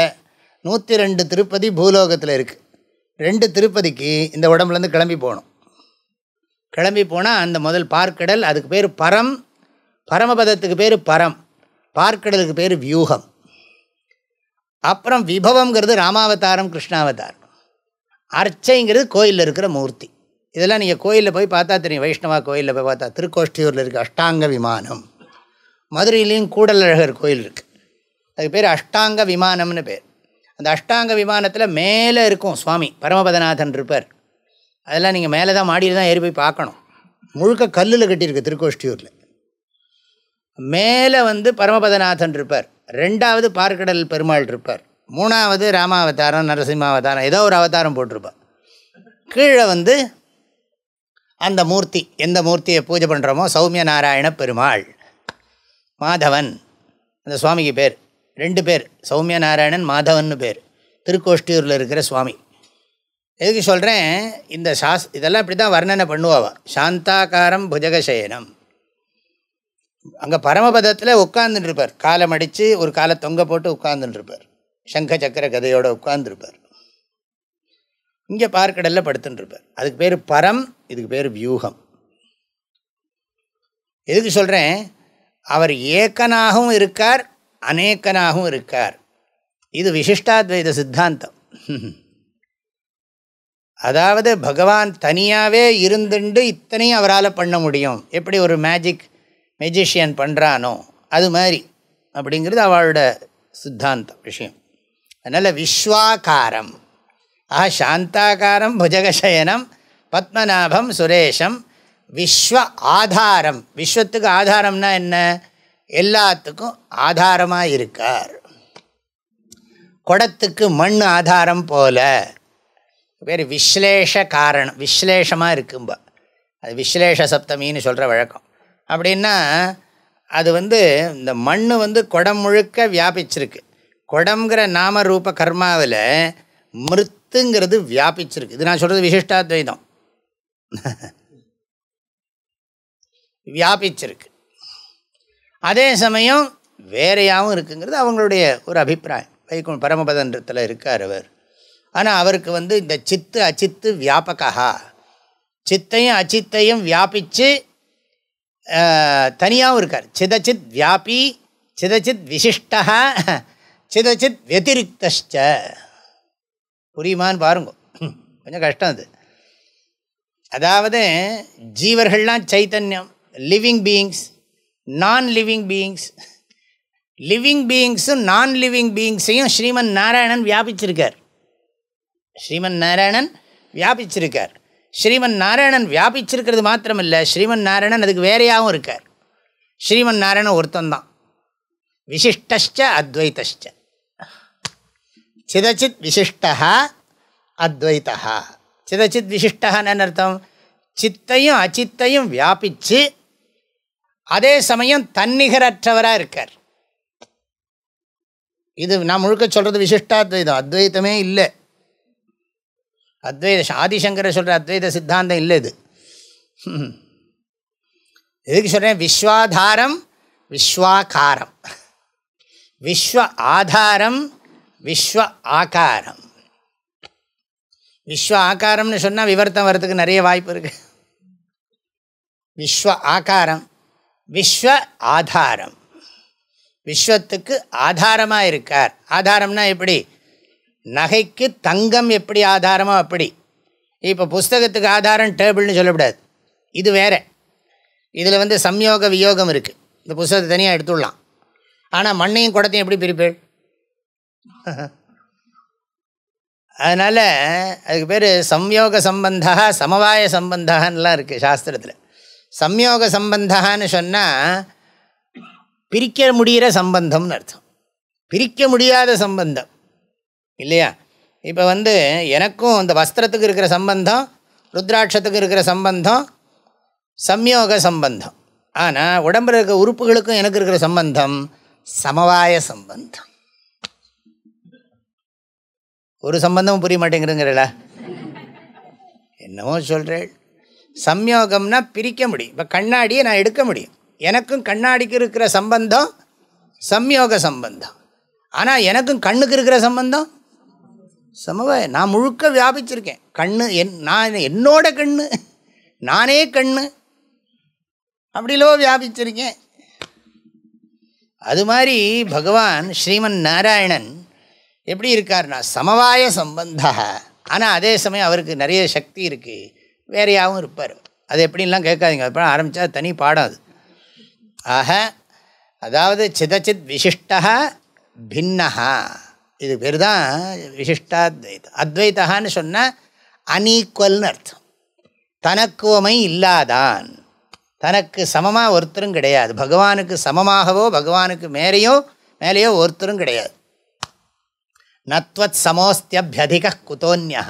நூற்றி ரெண்டு திருப்பதி பூலோகத்தில் இருக்குது ரெண்டு திருப்பதிக்கு இந்த உடம்புலேருந்து கிளம்பி போகணும். கிளம்பி போனால் அந்த முதல் பார்க்கடல் அதுக்கு பேர் பரம். பரமபதத்துக்கு பேர் பரம். பார்க்கடலுக்கு பேர் வியூகம். அப்புறம் விபவங்கிறது ராமாவதாரம் கிருஷ்ணாவதாரம். அர்ச்சைங்கிறது கோயிலில் இருக்கிற மூர்த்தி. இதெல்லாம் நீங்கள் கோயிலில் போய் பார்த்தா தெரியும். வைஷ்ணவா கோயிலில் போய் பார்த்தா. திருக்கோஷ்டியூரில் இருக்குது அஷ்டாங்க விமானம். மதுரையிலையும் கூடலழகர் கோயில் இருக்குது அதுக்கு பேர் அஷ்டாங்க விமானம்னு பேர். அந்த அஷ்டாங்க விமானத்தில் மேலே இருக்கும் சுவாமி பரமபதநாதன் இருப்பார். அதெல்லாம் நீங்கள் மேலே தான் மாடியில் தான் ஏறி போய் பார்க்கணும். முழுக்க கல்லில் கட்டியிருக்கு திருக்கோஷ்டியூரில். மேலே வந்து பரமபதநாதன் இருப்பார். ரெண்டாவது பார்க்கடல் பெருமாள் இருப்பார். மூணாவது ராமாவதாரம் நரசிம்மாவதாரம் ஏதோ ஒரு அவதாரம் போட்டிருப்பார். கீழே வந்து அந்த மூர்த்தி எந்த மூர்த்தியை பூஜை பண்ணுறோமோ சௌமிய நாராயண பெருமாள். மாதவன் அந்த சுவாமிக்கு பேர். ரெண்டு பேர் சௌமிய நாராயணன் மாதவன் பேர். திருக்கோஷ்டியூரில் இருக்கிற சுவாமி. எதுக்கு சொல்கிறேன் இந்த சாஸ் இதெல்லாம் இப்படி தான் வர்ணனை பண்ணுவாவா. சாந்தாகாரம் புஜகசயனம். அங்கே பரமபதத்தில் உட்கார்ந்துட்டுருப்பார் காலை மடித்து ஒரு காலை தொங்க போட்டு உட்கார்ந்துட்டுருப்பார் சங்க சக்கர கதையோடு உட்கார்ந்துருப்பார். இங்கே பார்க்கடலில் படுத்துட்டுருப்பார் அதுக்கு பேர் பரம் இதுக்கு பேர் வியூகம். எதுக்கு சொல்கிறேன் அவர் ஏக்கனாகவும் இருக்கார் அநேக்கனாகவும் இருக்கார். இது விசிஷ்டாத்வைத சித்தாந்தம். அதாவது பகவான் தனியாகவே இருந்துண்டு இத்தனையும் அவரால் பண்ண முடியும். எப்படி ஒரு மேஜிக் மெஜிஷியன் பண்ணுறானோ அது மாதிரி அப்படிங்கிறது அவளோட சித்தாந்தம் விஷயம். அதனால் விஸ்வாகாரம். ஆஹா சாந்தாகாரம் புஜகசயனம் பத்மநாபம் சுரேஷம் விஸ்வ ஆதாரம். விஸ்வத்துக்கு ஆதாரம்னா என்ன? எல்லாத்துக்கும் ஆதாரமாக இருக்கார். குடத்துக்கு மண் ஆதாரம் போல. பேர் விஸ்லேஷ காரணம். விஸ்லேஷமாக இருக்கும்பா. அது விஸ்லேஷ சப்தமின்னு சொல்கிற வழக்கம். அப்படின்னா அது வந்து இந்த மண் வந்து குடம் முழுக்க வியாபிச்சிருக்கு. குடம்ங்கிற நாம ரூப கர்மாவில் மிருத்துங்கிறது வியாபிச்சிருக்கு. இது நான் சொல்கிறது விசிஷ்டாத்வைதம். வியாபிச்சிருக்கு. அதே சமயம் வேறையாகவும் இருக்குங்கிறது அவங்களுடைய ஒரு அபிப்பிராயம். வைக்கும் பரமபதன்றத்தில் இருக்கார் அவர். ஆனால் அவருக்கு வந்து இந்த சித்து அச்சித்து வியாபகா சித்தையும் அச்சித்தையும் வியாபித்து தனியாகவும் இருக்கார். சிதச்சித் வியாபி சிதச்சித் விசிஷ்டா சிதச்சித் வத்திரிக்தச்ச புரியுமான்னு பாருங்க. கொஞ்சம் கஷ்டம் அது. அதாவது ஜீவர்கள்லாம் சைத்தன்யம் living beings non living beings living பீயிங்ஸும் non living பீயிங்ஸையும் ஸ்ரீமன் நாராயணன் வியாபிச்சிருக்கார். ஸ்ரீமன் நாராயணன் வியாபிச்சிருக்கார். ஸ்ரீமன் நாராயணன் வியாபிச்சிருக்கிறது மாத்திரமில்லை ஸ்ரீமன் நாராயணன் அதுக்கு வேறையாகவும் இருக்கார். ஸ்ரீமன் நாராயணன் ஒருத்தந்தான் விசிஷ்டச்ச அத்வைத்தச்ச சிதச்சித் விசிஷ்டா அத்வைத்தா சிதச்சித் விசிஷ்டன்னு அர்த்தம்? சித்தையும் அச்சித்தையும் வியாபித்து அதே சமயம் தன்னிகரற்றவராக இருக்கார். இது நான் முழுக்க சொல்கிறது விசிஷ்டாத்வைதம். அத்வைத்தமே இல்லை. அத்வைத ஆதிசங்கரை சொல்கிற அத்வைத சித்தாந்தம் இல்லை இது. எதுக்கு சொல்கிறேன் விஸ்வாதாரம் விஸ்வாகாரம். விஸ்வ ஆதாரம் விஸ்வ ஆகாரம். விஸ்வ ஆகாரம்னு சொன்னால் விவர்த்தம் வர்றதுக்கு நிறைய வாய்ப்பு இருக்குது விஸ்வ ஆகாரம். விஸ்வ ஆதாரம். விஸ்வத்துக்கு ஆதாரமாக இருக்கார். ஆதாரம்னா எப்படி? நகைக்கு தங்கம் எப்படி ஆதாரமோ அப்படி. இப்போ புஸ்தகத்துக்கு ஆதாரம் டேபிள்னு சொல்லக்கூடாது. இது வேறு. இதில் வந்து சம்யோக வியோகம் இருக்குது இந்த புஸ்தகத்தை தனியாக எடுத்துடலாம். ஆனால் மண்ணையும் குடத்தையும் எப்படி பிரிப்பேள்? அதனால் அதுக்கு பேர் சம்யோக சம்பந்தா சமவாய சம்பந்தான்லாம் இருக்குது சாஸ்திரத்தில். சம்யோக சம்பந்தான்னு சொன்னால் பிரிக்க முடிகிற சம்பந்தம்னு அர்த்தம். பிரிக்க முடியாத சம்பந்தம். இல்லையா? இப்போ வந்து எனக்கும் இந்த வஸ்திரத்துக்கு இருக்கிற சம்பந்தம் ருத்ராட்சத்துக்கு இருக்கிற சம்பந்தம் சம்யோக சம்பந்தம். ஆனால் உடம்பில் இருக்கிற உறுப்புகளுக்கும் எனக்கு இருக்கிற சம்பந்தம் சமவாய சம்பந்தம். ஒரு சம்பந்தமும் புரிய மாட்டேங்கிறீங்களா என்னமோ சொல்கிறேன் சம்யோகம்னா பிரிக்க முடியும். இப்போ கண்ணாடியை நான் எடுக்க முடியும். எனக்கும் கண்ணாடிக்கு இருக்கிற சம்பந்தம் சம்யோக சம்பந்தம். ஆனால் எனக்கும் கண்ணுக்கு இருக்கிற சம்பந்தம்? சமவாய நான் முழுக்க வியாபிச்சிருக்கேன். கண்ணு என் நான் என்னோட கண்ணு நானே கண்ணு. அப்படிலோ வியாபிச்சிருக்கேன். அது மாதிரி பகவான் ஸ்ரீமன் நாராயணன் எப்படி இருக்கார்னா சமவாய சம்பந்தா. ஆனால் அதே சமயம் அவருக்கு நிறைய சக்தி இருக்குது வேறையாகவும் இருப்பார். அது எப்படின்லாம் கேட்காதீங்க. அப்புறம் ஆரம்பித்தா தனி பாடம் அது. ஆக அதாவது சிதச்சித் விசிஷ்டா பின்னஹா. இது பேர் தான் விசிஷ்டாத்வைத்தம் அத்வைதான்னு சொன்னால் அன்ஈக்குவல்னு அர்த்தம் தனக்குவமை இல்லாதான். தனக்கு சமமாக ஒருத்தரும் கிடையாது. பகவானுக்கு சமமாகவோ பகவானுக்கு மேலேயோ மேலேயோ ஒருத்தரும் கிடையாது. நத்வத் சமோஸ்தியபியதிக குதோன்யா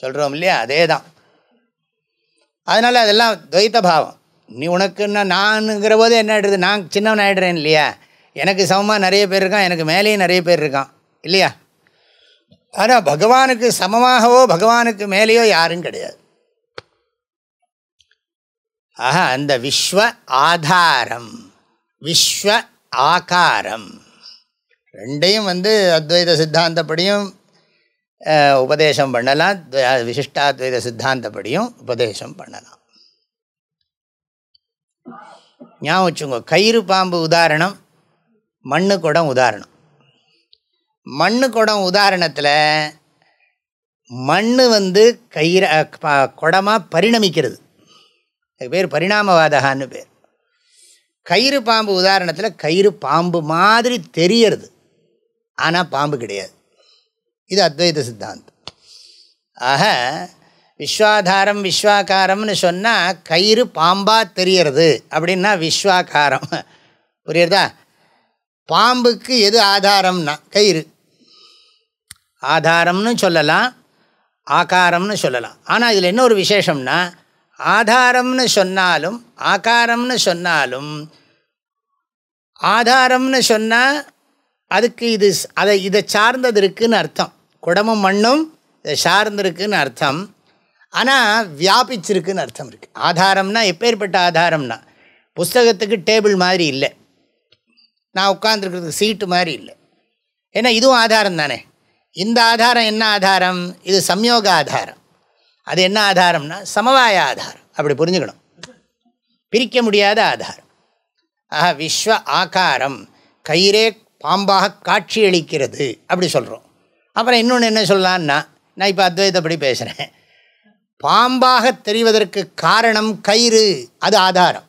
சொல்கிறோம் இல்லையா? அதே தான் அதனால் அதெல்லாம் துவைத்த பாவம். நீ உனக்குன்னா நானுங்கிற போது என்ன ஆகிடுது நான் சின்னவன் ஆகிடுறேன் இல்லையா? எனக்கு சமமாக நிறைய பேர் இருக்கான் எனக்கு மேலேயும் நிறைய பேர் இருக்கான் இல்லையா? ஆனால் பகவானுக்கு சமமாகவோ பகவானுக்கு மேலேயோ யாரும் கிடையாது. ஆஹா அந்த விஸ்வ ஆதாரம் விஸ்வ ஆகாரம். ரெண்டையும் வந்து அத்வைத சித்தாந்தப்படியும் உபதேசம் பண்ணலாம். விசிஷ்டாத்வைத சித்தாந்தப்படியும் உபதேசம் பண்ணலாம். ஞாபகம் வச்சுங்க கயிறு பாம்பு உதாரணம் மண்ணு குடம் உதாரணம். மண்ணு குடம் உதாரணத்தில் மண் வந்து கயிறு குடமாக பரிணமிக்கிறது. அது பேர் பரிணாமவாதகான்னு பேர். கயிறு பாம்பு உதாரணத்தில் கயிறு பாம்பு மாதிரி தெரியறது. ஆனால் பாம்பு கிடையாது. இது அத்வைத சித்தாந்தம். ஆக விஸ்வாதாரம் விஸ்வாகாரம்னு சொன்னால் கயிறு பாம்பாக தெரியறது அப்படின்னா விஸ்வாக்காரம் புரியுறதா? பாம்புக்கு எது ஆதாரம்னா கயிறு. ஆதாரம்னு சொல்லலாம் ஆகாரம்னு சொல்லலாம். ஆனால் இதில் என்ன ஒரு விசேஷம்னா ஆதாரம்னு சொன்னாலும் ஆகாரம்னு சொன்னாலும் ஆதாரம்னு சொன்னால் அதுக்கு இது அதை இதை சார்ந்தது இருக்குதுன்னு அர்த்தம். குடமும் மண்ணும் இதை சார்ந்திருக்குன்னு அர்த்தம். ஆனால் வியாபிச்சிருக்குன்னு அர்த்தம் இருக்குது ஆதாரம்னா எப்பேற்பட்ட ஆதாரம்னா புஸ்தகத்துக்கு டேபிள் மாதிரி இல்லை. நான் உட்காந்துருக்கிறதுக்கு சீட்டு மாதிரி இல்லை. ஏன்னா இதுவும் ஆதாரம் தானே. இந்த ஆதாரம் என்ன ஆதாரம்? இது சம்யோக ஆதாரம். அது என்ன ஆதாரம்னா சமவாய ஆதாரம். அப்படி புரிஞ்சுக்கணும். பிரிக்க முடியாத ஆதாரம். ஆஹா விஸ்வ ஆகாரம். கயிறே பாம்பாக காட்சியளிக்கிறது. அப்படி சொல்கிறோம் அப்புறம் இன்னொன்று என்ன சொல்லலான்னா நான் இப்போ அத்வைத்தப்படி பேசுகிறேன் பாம்பாக தெரிவதற்கு காரணம் கயிறு அது ஆதாரம்.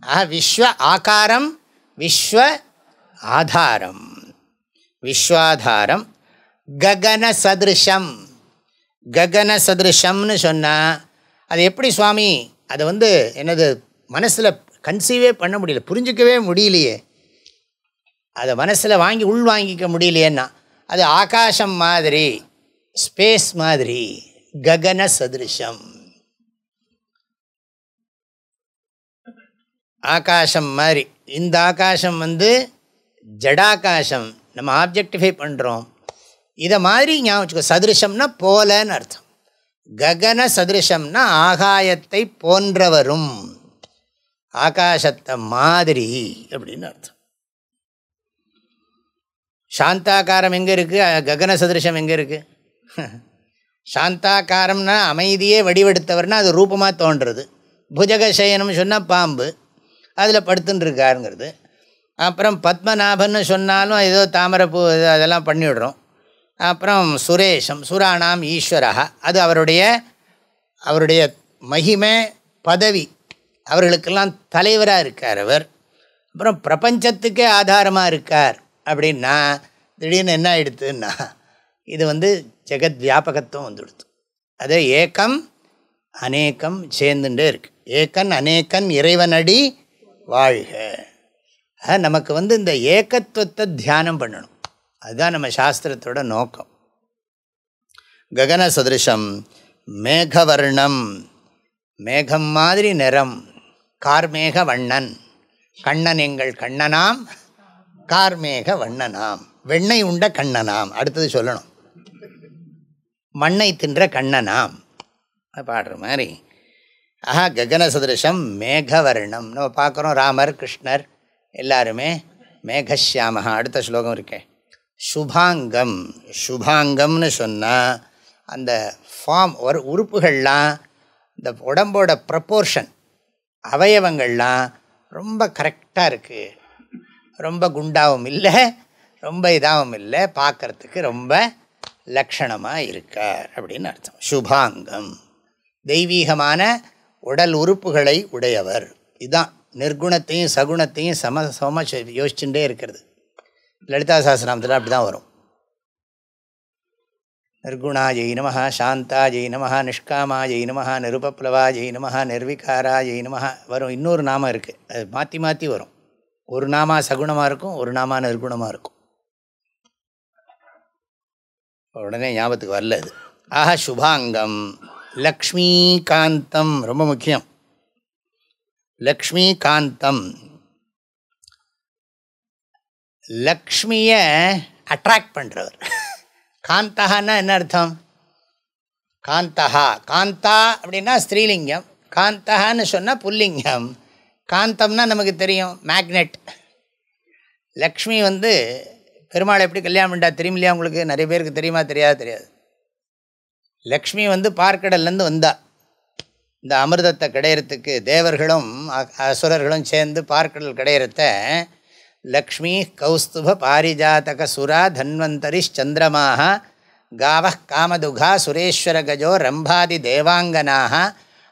ஆஹா விஸ்வ ஆகாரம் விஸ்வ ஆதாரம். விஸ்வாதாரம் ககன சதிருஷம். ககன சதிருஷம்னு சொன்னால் அது எப்படி சுவாமி? அதை வந்து என்னது மனசில் கன்சீவே பண்ண முடியல புரிஞ்சிக்கவே முடியலையே. அதை மனசில் வாங்கி உள் வாங்கிக்க முடியலையேன்னா அது ஆகாசம் மாதிரி ஸ்பேஸ் மாதிரி ககன சதிருஷம். ஆகாசம் மாதிரி. இந்த ஆகாசம் வந்து ஜடாகாசம் நம்ம ஆப்ஜெக்டிஃபை பண்ணுறோம் இதை மாதிரி ஞாபகம் வச்சுக்கோ. சதிருஷம்னா போலன்னு அர்த்தம். ககன சதிருஷம்னா ஆகாயத்தை போன்றவரும். ஆகாசத்தை மாதிரி அப்படின்னு அர்த்தம். சாந்தாகாரம் எங்கே இருக்குது ககன சதிருஷம் எங்கே இருக்குது <laughs> சாந்தாகாரம்னா அமைதியே வடிவெடுத்தவர்னா அது ரூபமாக தோன்றுறது. புஜகசயனம் சொன்னால் பாம்பு அதில் படுத்துன்னு இருக்காருங்கிறது அப்புறம் பத்மநாபன்னு சொன்னாலும் ஏதோ தாமரைப்பூ அதெல்லாம் பண்ணிவிடுறோம். அப்புறம் சுரேஷம் சுராணாம் ஈஸ்வரா அது அவருடைய அவருடைய மகிமை பதவி அவர்களுக்கெல்லாம் தலைவராக இருக்கார் அவர். அப்புறம் பிரபஞ்சத்துக்கே ஆதாரமாக இருக்கார். அப்படின்னா திடீர்னு என்ன ஆகிடுதுன்னா இது வந்து ஜெகத் வியாபகத்துவம் வந்துடுது. அதே ஏக்கம் அநேக்கம் சேர்ந்துட்டே இருக்கு. ஏக்கன் அநேக்கன் இறைவனடி வாழ்க. நமக்கு வந்து இந்த ஏக்கத்துவத்தை தியானம் பண்ணணும். அதுதான் நம்ம சாஸ்திரத்தோட நோக்கம். ககன சதிருஷம் மேகவர்ணம் மேகம் மாதிரி நிறம் கார்மேக வண்ணன் கண்ணன் எங்கள் கண்ணனாம் கார்மேக வண்ணனாம் வெண்ணெய் உண்ட கண்ணனாம். அடுத்தது சொல்லணும். மண்ணை தின்ற கண்ணனாம். பாடுற மாதிரி. ஆஹா ககன சதிருஷம் மேகவர்ணம். நம்ம பார்க்குறோம் ராமர் கிருஷ்ணர் எல்லாருமே மேகஷியாமஹா. அடுத்த ஸ்லோகம் இருக்கே. சுபாங்கம். சுபாங்கம்னு சொன்னால் அந்த ஃபார்ம் ஒரு உறுப்புகள்லாம் இந்த உடம்போட ப்ரப்போர்ஷன் அவயவங்கள்லாம் ரொம்ப கரெக்டாக இருக்குது ரொம்ப குண்டாகவும் இல்லை ரொம்ப இதாகவும் இல்லை பார்க்குறதுக்கு ரொம்ப லக்ஷணமாக இருக்கார் அப்படின்னு அர்த்தம். சுபாங்கம். தெய்வீகமான உடல் உறுப்புகளை உடையவர். இதுதான் நிர்குணத்தையும் சகுணத்தையும் சம சம யோசிச்சுட்டே இருக்கிறது. லலிதா சாஸ்திராமத்தில் அப்படி தான் வரும். நிர்குணா ஜெய் சாந்தா ஜெய் நிஷ்காமா ஜெய் நிருபப்ளவா ஜெய் நம நிர்விகாரா ஜெய் வரும். இன்னொரு நாமம் இருக்குது அது மாற்றி மாற்றி வரும். ஒரு நாமா சகுணமாக இருக்கும் ஒரு நாமா நிர்குணமாக இருக்கும். உடனே ஞாபகத்துக்கு வரல அது. ஆஹா சுபாங்கம். லக்ஷ்மீகாந்தம் ரொம்ப முக்கியம். லக்ஷ்மீகாந்தம். லக்ஷ்மியை அட்ராக்ட் பண்ணுறவர் காந்தகான்னா என்ன அர்த்தம்? காந்தஹா. காந்தா அப்படின்னா ஸ்திரீலிங்கம். காந்தகான்னு சொன்னால் புல்லிங்கம். காந்தம்னா நமக்கு தெரியும் மேக்னெட் லக்ஷ்மி வந்து பெருமாளை எப்படி கல்யாணம் பண்ணிட்டா தெரியும் இல்லையா உங்களுக்கு? நிறைய பேருக்கு தெரியுமா? தெரியாது தெரியாது. லக்ஷ்மி வந்து பார்க்கடல்லேருந்து வந்தா. இந்த அமிர்தத்தை கிடையிறதுக்கு தேவர்களும் அசுரர்களும் சேர்ந்து பார்க்கடல் கிடையிறத லக்ஷ்மி கௌஸ்துப பாரிஜாத்தக சுரா தன்வந்தரிஷ் சந்திரமாக காவ காமதுகா சுரேஸ்வர கஜோ ரம்பாதி தேவாங்கனாக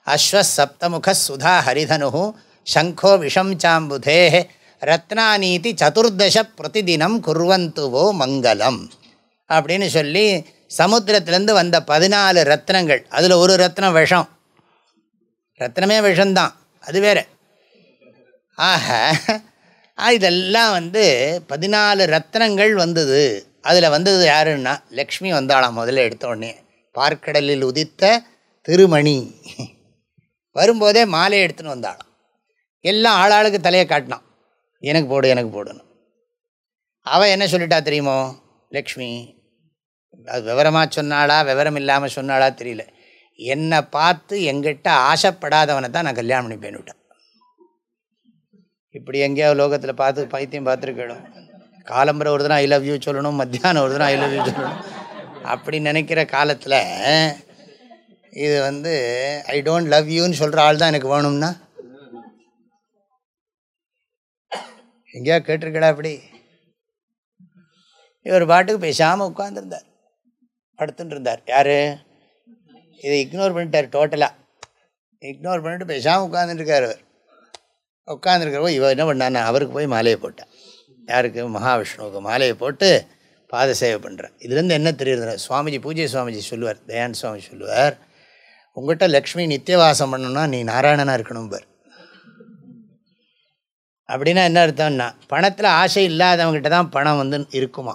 அஸ்வசப்தமுக சுதா ஹரிதனு சங்கோ விஷம் சாம்புதே ரத்னாநீதி சதுர்தச பிரதிதினம் குர்வந்துவோ மங்களம். அப்படின்னு சொல்லி சமுத்திரத்துலேருந்து வந்த பதினாலு ரத்னங்கள் அதில் ஒரு ரத்னம் விஷம். ரத்னமே விஷம்தான் அது வேறு. ஆக இதெல்லாம் வந்து பதினாலு ரத்னங்கள் வந்தது. அதில் வந்தது யாருன்னா லக்ஷ்மி வந்தாளாம் முதல்ல எடுத்தோடனே பார்க்கடலில் உதித்த திருமணி. வரும்போதே மாலை எடுத்துன்னு வந்தாளாம். எல்லாம் ஆளாளுக்கு தலையை காட்டினான். எனக்கு போடு எனக்கு போடணும் அவன் என்ன சொல்லிட்டா தெரியுமோ? லக்ஷ்மி அது விவரமாக சொன்னாளா விவரம் இல்லாமல் சொன்னாளா தெரியல. என்னை பார்த்து எங்கிட்ட ஆசைப்படாதவனை தான் நான் கல்யாணம் பண்ணி பண்ணிவிட்டேன் இப்படி எங்கேயாவது லோகத்தில் பார்த்து பைத்தியம் பார்த்துருக்கணும் காலம்பரம் ஒரு தினம் ஐ லவ் யூ சொல்லணும் மத்தியானம் ஒரு தினம் ஐ லவ் யூ சொல்லணும். அப்படி நினைக்கிற காலத்தில் இது வந்து ஐ டோன்ட் லவ் யூன்னு சொல்கிற ஆள் தான் எனக்கு வேணும்னா எங்கேயா கேட்டிருக்கடா அப்படி இவர் பாட்டுக்கு பேசாமல் உட்காந்துருந்தார் படுத்துட்டு இருந்தார் யார்? இதை இக்னோர் பண்ணிட்டார் டோட்டலாக இக்னோர் பண்ணிட்டு பேசாமல் உட்காந்துட்டுருக்கார் அவர். உட்காந்துருக்கிறப்போ இவன் என்ன பண்ணான் அவருக்கு போய் மாலையை போட்டான் யாருக்கு? மகாவிஷ்ணுவுக்கு மாலையை போட்டு பாத சேவை பண்ணுறேன் இதுலேருந்து என்ன தெரியுது சுவாமிஜி பூஜை சுவாமிஜி சொல்லுவார் தயான் சுவாமி சொல்லுவார் உங்கள்கிட்ட லக்ஷ்மி நித்தியவாசம் பண்ணணும்னா நீ நாராயணனாக இருக்கணும் பார். அப்படின்னா என்ன அர்த்தம்னா பணத்தில் ஆசை இல்லாதவங்ககிட்ட தான் பணம் வந்து இருக்குமா?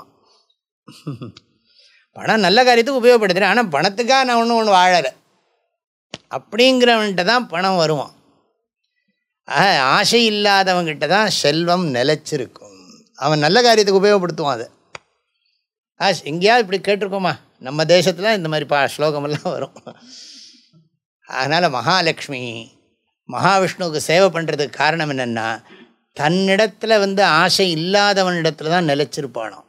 பணம் நல்ல காரியத்துக்கு உபயோகப்படுத்துகிறேன் ஆனால் பணத்துக்காக நான் ஒன்றும் ஒன்று வாழலை. அப்படிங்கிறவன்கிட்ட தான் பணம் வருவான் ஆக ஆசை இல்லாதவங்கிட்ட தான் செல்வம் நிலச்சிருக்கும். அவன் நல்ல காரியத்துக்கு உபயோகப்படுத்துவான் அதை. ஆ எங்கேயாவது இப்படி கேட்டிருக்கோமா? நம்ம தேசத்தில் இந்த மாதிரி பா ஸ்லோகமெல்லாம் வரும். அதனால் மகாலட்சுமி மகாவிஷ்ணுவுக்கு சேவை பண்ணுறதுக்கு காரணம் என்னென்னா தன்னிடத்தில் வந்து ஆசை இல்லாதவனிடத்துல தான் நிலச்சிருப்பானோ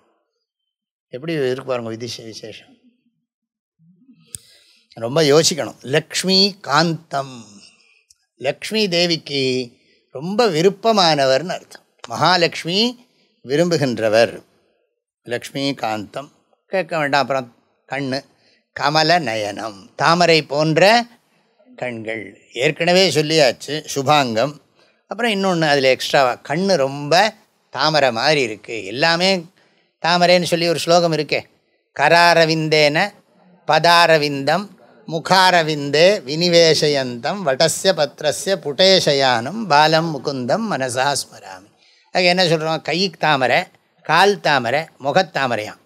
எப்படி இருக்கு பாருங்க விதிஷ விசேஷம். ரொம்ப யோசிக்கணும். லக்ஷ்மி காந்தம். லக்ஷ்மி தேவிக்கு ரொம்ப விருப்பமானவர்னு அர்த்தம். மகாலட்சுமி விரும்புகின்றவர். லக்ஷ்மி காந்தம். கேட்க வேண்டாம். அப்புறம் கண் கமல நயனம். தாமரை போன்ற கண்கள். ஏற்கனவே சொல்லியாச்சு. சுபாங்கம். அப்புறம் இன்னொன்று அதில் எக்ஸ்ட்ராவாக கண் ரொம்ப தாமரை மாதிரி இருக்குது எல்லாமே தாமரைன்னு சொல்லி ஒரு ஸ்லோகம் இருக்கே. கராரவிந்தேன பதாரவிந்தம் முகாரவிந்தே வினிவேஷயந்தம் வடஸ்ய பத்திரஸ்ய புட்டேஷயானம் பாலம் முகுந்தம் மனசா ஸ்மராமி. அது என்ன சொல்கிறோம் கை தாமரை கால் தாமரை முகத்தாமரையாம்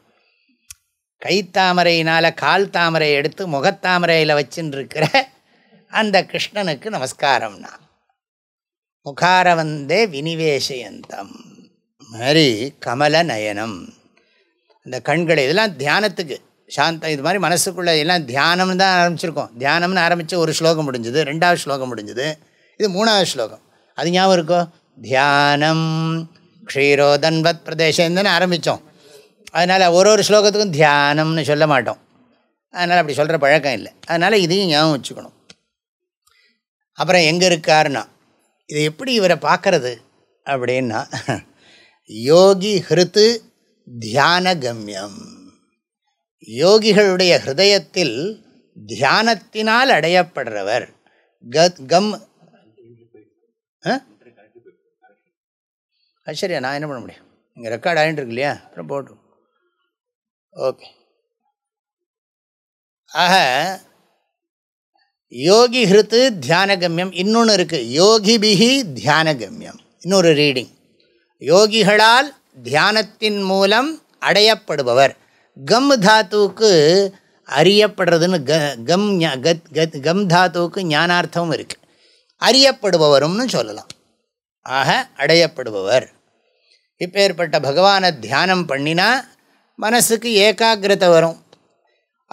கைத்தாமரையினால் கால் தாமரையை எடுத்து முகத்தாமரையில் வச்சுன்னு இருக்கிற அந்த கிருஷ்ணனுக்கு நமஸ்காரம்னா. முகாரவந்தே வினிவேஷயந்தம் மாதிரி கமல நயனம். இந்த கண்களை இதெல்லாம் தியானத்துக்கு சாந்தம் இது மாதிரி மனசுக்குள்ளே எல்லாம் தியானம்னு தான் ஆரம்பிச்சிருக்கோம். தியானம்னு ஆரம்பித்து ஒரு ஸ்லோகம் முடிஞ்சுது ரெண்டாவது ஸ்லோகம் முடிஞ்சுது. இது மூணாவது ஸ்லோகம். அது ஞாபகம் இருக்கோ? தியானம். க்ஷீரோதன்வத் பிரதேசம் தானே ஆரம்பித்தோம் அதனால் ஒரு ஒரு ஸ்லோகத்துக்கும் தியானம்னு சொல்ல மாட்டோம். அதனால் அப்படி சொல்கிற பழக்கம் இல்லை. அதனால் இதையும் ஞாபகம் வச்சுக்கணும். அப்புறம் எங்கே இருக்காருன்னா இதை எப்படி இவரை பார்க்கறது அப்படின்னா யோகி ஹிருத்து தியான கம்யம் யோகிகளுடைய ஹிருதயத்தில் தியானத்தினால் அடையப்படுறவர் கம் சரியா நான் என்ன பண்ண முடியும்? இங்கே ரெக்கார்ட் ஆகிட்டு இருக்கு இல்லையா? அப்புறம் போட்டும் ஓகே ஆக யோகி ஹிருத்து தியானகமியம். இன்னொன்று இருக்குது யோகிபிகி தியானகமியம். இன்னொரு ரீடிங் யோகிகளால் தியானத்தின் மூலம் அடையப்படுபவர். கம் தாத்துவுக்கு அறியப்படுறதுன்னு க கம் கத் கத் கம் தாத்துவுக்கு ஞானார்த்தமும் இருக்குது அறியப்படுபவரும்னு சொல்லலாம். ஆக அடையப்படுபவர். இப்பேற்பட்ட பகவானை தியானம் பண்ணினா மனசுக்கு ஏகாகிரதை வரும்.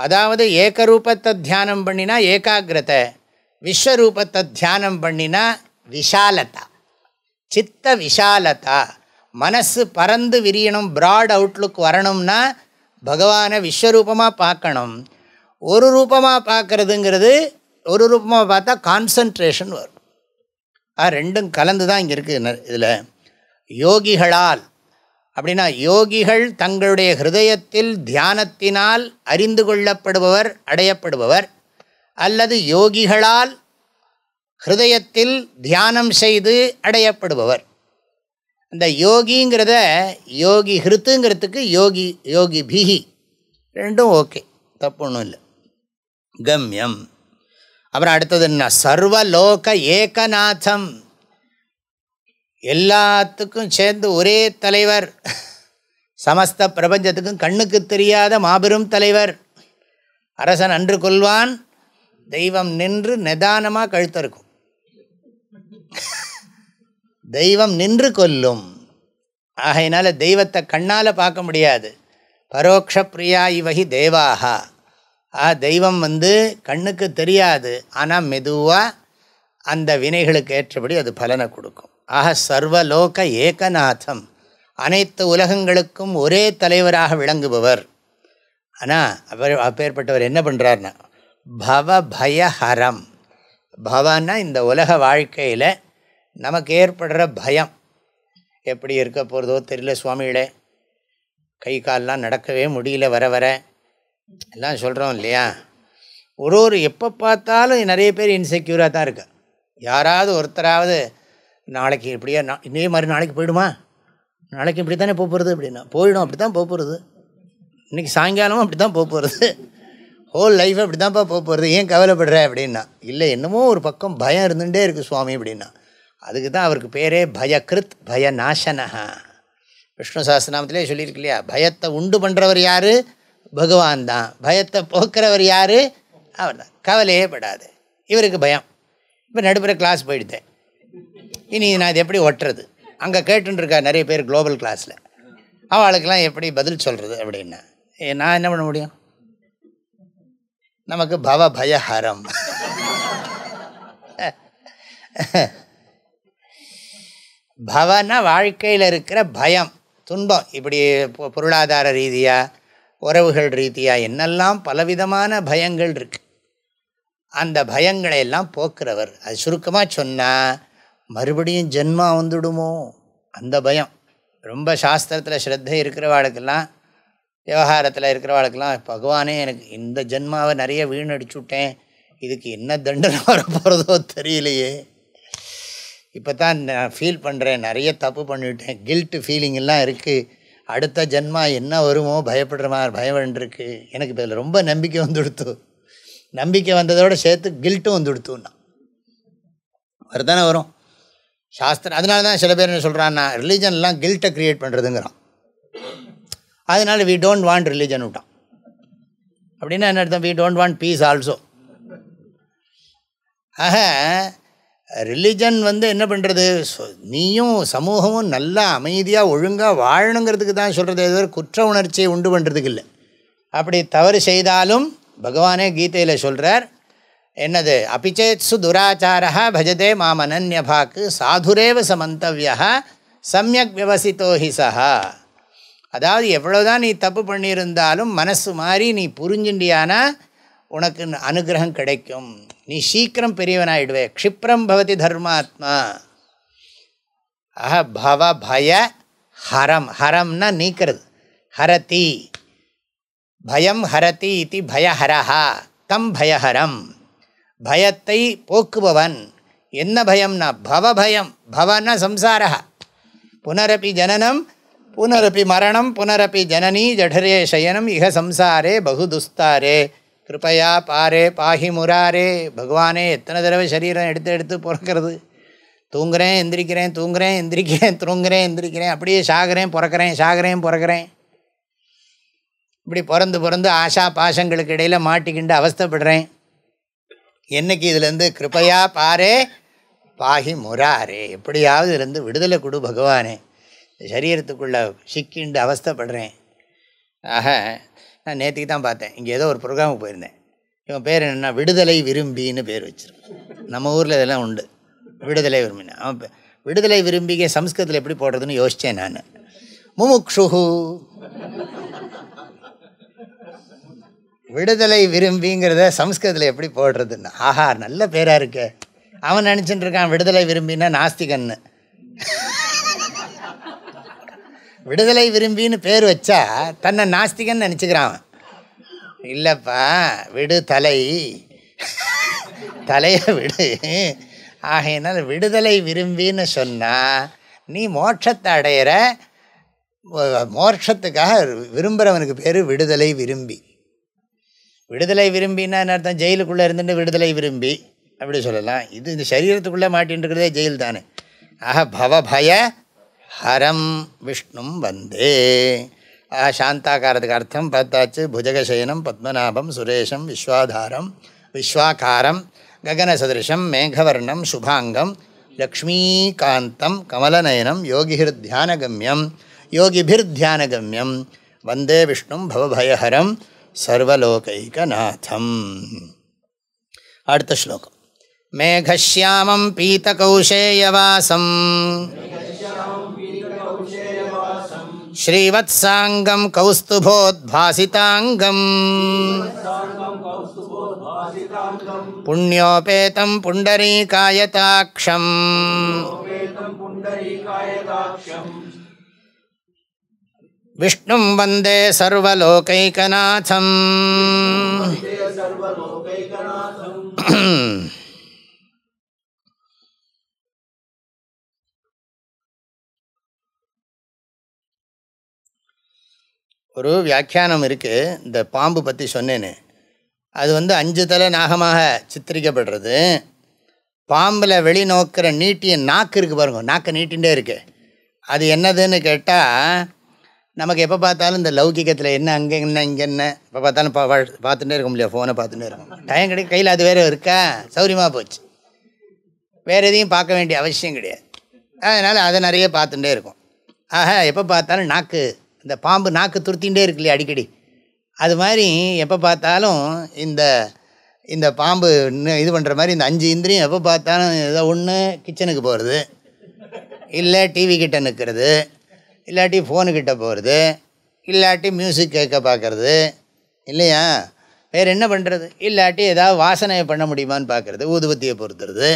அதாவது ஏகரூபத்தை தியானம் பண்ணினா ஏகாகிரதை விஸ்வரூபத்தை தியானம் பண்ணினா விஷாலதா. சித்த விஷாலதா. மனசு பறந்து விரியணும் ப்ராட் அவுட்லுக் வரணும்னா பகவானை விஸ்வரூபமாக பார்க்கணும். ஒரு ரூபமாக பார்க்குறதுங்கிறது ஒரு ரூபமாக பார்த்தா கான்சன்ட்ரேஷன் வரும். ஆ ரெண்டும் கலந்து தான் இங்கே இருக்குது இதில். யோகிகளால் அப்படின்னா யோகிகள் தங்களுடைய ஹிருதயத்தில் தியானத்தினால் அறிந்து கொள்ளப்படுபவர் அடையப்படுபவர். அல்லது யோகிகளால் ஹிருதயத்தில் தியானம் செய்து அடையப்படுபவர். அந்த யோகிங்கிறத யோகி ஹிருத்துங்கிறதுக்கு யோகி யோகி பிஹி. ரெண்டும் ஓகே தப்பு ஒன்றும் இல்லை. கம்யம். அப்புறம் அடுத்தது என்ன? சர்வலோக ஏகநாதம். எல்லாத்துக்கும் சேர்ந்து ஒரே தலைவர். சமஸ்த பிரபஞ்சத்துக்கும் கண்ணுக்கு தெரியாத மாபெரும் தலைவர். அரசன் அன்று கொள்வான் தெய்வம் நின்று நிதானமாக கழுத்தருக்கும் தெய்வம் நின்று கொல்லும். ஆகையினால தெய்வத்தை கண்ணால் பார்க்க முடியாது. பரோக்ஷ பிரியா இவகி தேவாகா. ஆ தெய்வம் வந்து கண்ணுக்கு தெரியாது. ஆனால் மெதுவாக அந்த வினைகளுக்கு ஏற்றபடி அது பலனை கொடுக்கும். ஆக சர்வலோக ஏகநாதம். அனைத்து உலகங்களுக்கும் ஒரே தலைவராக விளங்குபவர். ஆனால் அவர் அப்பேற்பட்டவர் என்ன பண்ணுறாருன்னா பவ பயஹரம். பவன்னா இந்த உலக வாழ்க்கையில் நமக்கு ஏற்படுற பயம். எப்படி இருக்க போகிறதோ தெரியல சுவாமிகளே. கை கால்லாம் நடக்கவே முடியல வர வர. எல்லாம் சொல்கிறோம் இல்லையா? ஒரு ஒரு எப்போ பார்த்தாலும் நிறைய பேர் இன்செக்யூராக தான் இருக்கு. யாராவது ஒருத்தராவது நாளைக்கு இப்படியே நான் இதே மாதிரி நாளைக்கு போயிடுமா? நாளைக்கு இப்படி தானே போகிறது அப்படின்னா போயிடும் அப்படி தான் போகிறது இன்றைக்கி சாயங்காலமும் அப்படி தான் போக போகிறது ஹோல் லைஃப் அப்படி தான்ப்பா போக போகிறது ஏன் கவலைப்படுற? அப்படின்னா இல்லை என்னமோ ஒரு பக்கம் பயம் இருந்துகிட்டே இருக்குது சுவாமி அப்படின்னா. அதுக்கு தான் அவருக்கு பேரே பயக்ருத் பய நாசனஹா விஷ்ணு சாஸ்திரநாமத்திலே சொல்லியிருக்கு இல்லையா பயத்தை உண்டு பண்ணுறவர் யார்? பகவான் தான். பயத்தை போக்குறவர் யார்? அவர் தான் கவலையே படாது. இவருக்கு பயம். இப்போ நடுப்புற கிளாஸ் போயிடுத்தேன் இனி நான் இது எப்படி ஒட்டுறது? அங்கே கேட்டுருக்கா நிறைய பேர் குளோபல் கிளாஸில் அவளுக்கெல்லாம் எப்படி பதில் சொல்கிறது அப்படின்னா நான் என்ன பண்ண முடியும்? நமக்கு பவ பயஹரம். பவனா வாழ்க்கையில் இருக்கிற பயம் துன்பம் இப்படி பொ- பொருளாதார ரீதியாக உறவுகள் ரீதியாக என்னெல்லாம் பலவிதமான பயங்கள் இருக்கு. அந்த பயங்களை எல்லாம் போக்குறவர் அது சுருக்கமாக சொன்னால் மறுபடியும் ஜென்மா வந்துடுமோ? அந்த பயம். ரொம்ப சாஸ்திரத்தில் ஸ்ரத்தை இருக்கிறவாளுக்கெல்லாம் விவகாரத்தில் இருக்கிறவாளுக்கெல்லாம் பகவானே எனக்கு இந்த ஜென்மாவை நிறைய வீணடிச்சு விட்டேன் இதுக்கு என்ன தண்டனை <laughs> வரப்போகிறதோ தெரியலையே. இப்போ தான் நான் ஃபீல் பண்ணுறேன் நிறைய தப்பு பண்ணிவிட்டேன் கில்ட்டு ஃபீலிங்கெல்லாம் இருக்குது அடுத்த ஜென்மா என்ன வருமோ? பயப்படுற மாதிரி பயம் எனக்கு இப்போ இதில் ரொம்ப நம்பிக்கை வந்துடுத்து. நம்பிக்கை வந்ததோடு சேர்த்து கில்ட்டும் வந்துடுத்துன்னா. வருதானே வரும். சாஸ்திரம் அதனால தான் சில பேர் என்ன சொல்கிறான்னா ரிலீஜன்லாம் கில்ட்டை க்ரியேட் பண்ணுறதுங்கிறான் அதனால வி டோன்ட் வாண்ட் ரிலீஜன் விட்டான். அப்படின்னா என்ன அர்த்தம்? We don't want peace also ஆக ரிலிஜன் வந்து என்ன பண்ணுறது நீயும் சமூகமும் நல்லா அமைதியாக ஒழுங்காக வாழணுங்கிறதுக்கு தான் சொல்கிறது ஏதோ ஒரு குற்ற உணர்ச்சியை உண்டு பண்ணுறதுக்கு இல்லை. அப்படி தவறு செய்தாலும் பகவானே கீதையில் சொல்கிறார் என்னது? அபிச்சேத்சு துராச்சாரா பஜதே மாம் அனன்யபாக்கு சாதுரேவ சமந்தவியா சமயக் விவசித்தோ ஹி சஹா. அதாவது எவ்வளோதான் நீ தப்பு பண்ணியிருந்தாலும் மனசு மாதிரி நீ புரிஞ்சுண்டியானா உனக்கு அனுகிரகம் கிடைக்கும். நீ சீக்கிரம் பெரியவனாயிடுவே. க்ஷிப்ரம் பவதி தர்மாத்மா. அஹ பவ பய ஹரம். ஹரம்னா நீக்கிறது. ஹரதி. பயம் ஹரதி இது பயஹரஹா தம் பயஹரம் பயத்தை போக்குபவன். என்ன பயம்னா பவபயம் பவன சம்சாரா புனரப்பி ஜனனம் புனரப்பி மரணம் புனரப்பி ஜனனி ஜடரே சயனம் இக சம்சாரே பகு துஸ்தாரே கிருபையா பாரே பாஹி முராரே. பகவானே எத்தனை தடவை சரீரம் எடுத்து எடுத்து பிறக்கிறது? தூங்குறேன் எந்திரிக்கிறேன் தூங்குறேன் எந்திரிக்கிறேன் தூங்குறேன் எந்திரிக்கிறேன். அப்படியே சாகிறேன் பிறக்கிறேன் சாகிறேன் பிறக்கிறேன். இப்படி பிறந்து பிறந்து ஆஷா பாசங்களுக்கு இடையில் மாட்டிக்கிண்டு அவஸ்தைப்படுறேன். என்னைக்கு இதுலேருந்து கிருபையா பாரே? பாகி முராரே எப்படியாவது இருந்து விடுதலை கொடு பகவானே. சரீரத்துக்குள்ளே சிக்கிண்டு அவஸ்தைப்படுறேன். ஆக நான் நேற்றுக்கு தான் பார்த்தேன். இங்கே ஏதோ ஒரு ப்ரோக்ராமுக்கு போயிருந்தேன். இவன் பேர் என்னென்னா விடுதலை விரும்பின்னு பேர் வச்சிருக்கேன். நம்ம ஊரில் இதெல்லாம் உண்டு. விடுதலை விரும்பினா. அவன் விடுதலை விரும்பிக சம்ஸ்கிருதத்தில் எப்படி போடுறதுன்னு யோசித்தேன் நான். முமுக்ஷுஹு. விடுதலை விரும்பிங்கிறத சம்ஸ்கிருதத்தில் எப்படி போடுறதுன்னு? ஆஹா நல்ல பேராக இருக்கு. அவன் நினச்சிட்டு இருக்கான் விடுதலை விரும்பின்னா நாஸ்திகன்னு. விடுதலை விரும்பின்னு பேர் வச்சா தன்னை நாஸ்திகன்னு நினச்சிக்கிறான் இல்லைப்பா விடு தலை. தலையை விடு. ஆகையினால் விடுதலை விரும்பின்னு சொன்னால் நீ மோட்சத்தை அடையிற மோட்சத்துக்காக விரும்புகிறவனுக்கு பேர் விடுதலை விரும்பி. விடுதலை விரும்பின்னா என்ன அர்த்தம்? ஜெயிலுக்குள்ளே இருந்துட்டு விடுதலை விரும்பி அப்படி சொல்லலாம். இது இந்த சரீரத்துக்குள்ளே மாட்டின்னு இருக்கிறதே ஜெயில் தானே. ஆஹ பவபய ஹரம் விஷ்ணும் வந்தே. ஆக சாந்தாக்காரத்துக்கு அர்த்தம் பார்த்தாச்சு. புஜகசயனம் பத்மநாபம் சுரேஷம் விஸ்வாதாரம் விஸ்வாக்காரம் ககனசதிருஷம் மேகவர்ணம் சுபாங்கம் லக்ஷ்மீகாந்தம் கமலநயனம் யோகிர் தியானகம்யம் யோகிபிர் தியானகம்யம் வந்தே விஷ்ணும் பவபயஹரம் சர்வலோகைகநாதம். அடுத்த ஸ்லோகம். மேகஷ்யாமம் பீதகௌஷேயவாசம் ஸ்ரீவத்சாங்கம் கௌஸ்துபோத்பாசிதாங்கம். புண்ணியோபேதம் புண்டரீகாயதாட்சம் விஷ்ணு வந்தே சர்வலோகைகநாதம். ஒரு வியாக்கியானம் இருக்குது இந்த பாம்பு பற்றி சொன்னேன்னு அது வந்து அஞ்சு தலை நாகமாக சித்தரிக்கப்படுறது. பாம்பில் வெளிநோக்கிற நீட்டிய நாக்கு இருக்குது பாருங்க. நாக்கு நீட்டிகிட்டே இருக்குது அது என்னதுன்னு கேட்டால் நமக்கு எப்போ பார்த்தாலும் இந்த லௌகிகத்தில் என்ன அங்கே என்ன இங்கே என்ன எப்போ பார்த்தாலும் பா பார்த்துட்டே இருக்க முடியாது ஃபோனை பார்த்துட்டே இருக்கும் டைம் கிடைக்க கையில் அது வேறு இருக்கா? சௌரியமாக போச்சு. வேறு எதையும் பார்க்க வேண்டிய அவசியம் கிடையாது. அதனால் அதை நிறைய பார்த்துட்டே இருக்கும். ஆக எப்போ பார்த்தாலும் நாக்கு இந்த பாம்பு நாக்கு துருத்தின்ண்டே இருக்கு இல்லையா அடிக்கடி? அது மாதிரி எப்போ பார்த்தாலும் இந்த இந்த பாம்பு இன்னும் இது பண்ணுற மாதிரி இந்த அஞ்சு இந்திரியும் எப்போ பார்த்தாலும் ஏதோ ஒன்று கிச்சனுக்கு போகிறது இல்லை டிவி கிட்ட நிற்கிறது இல்லாட்டி ஃபோனுக்கிட்ட போகிறது இல்லாட்டி மியூசிக் கேட்க பார்க்குறது இல்லையா? வேறு என்ன பண்ணுறது இல்லாட்டி ஏதாவது வாசனையை பண்ண முடியுமான்னு பார்க்குறது ஊதுபத்தியை பொறுத்துறது.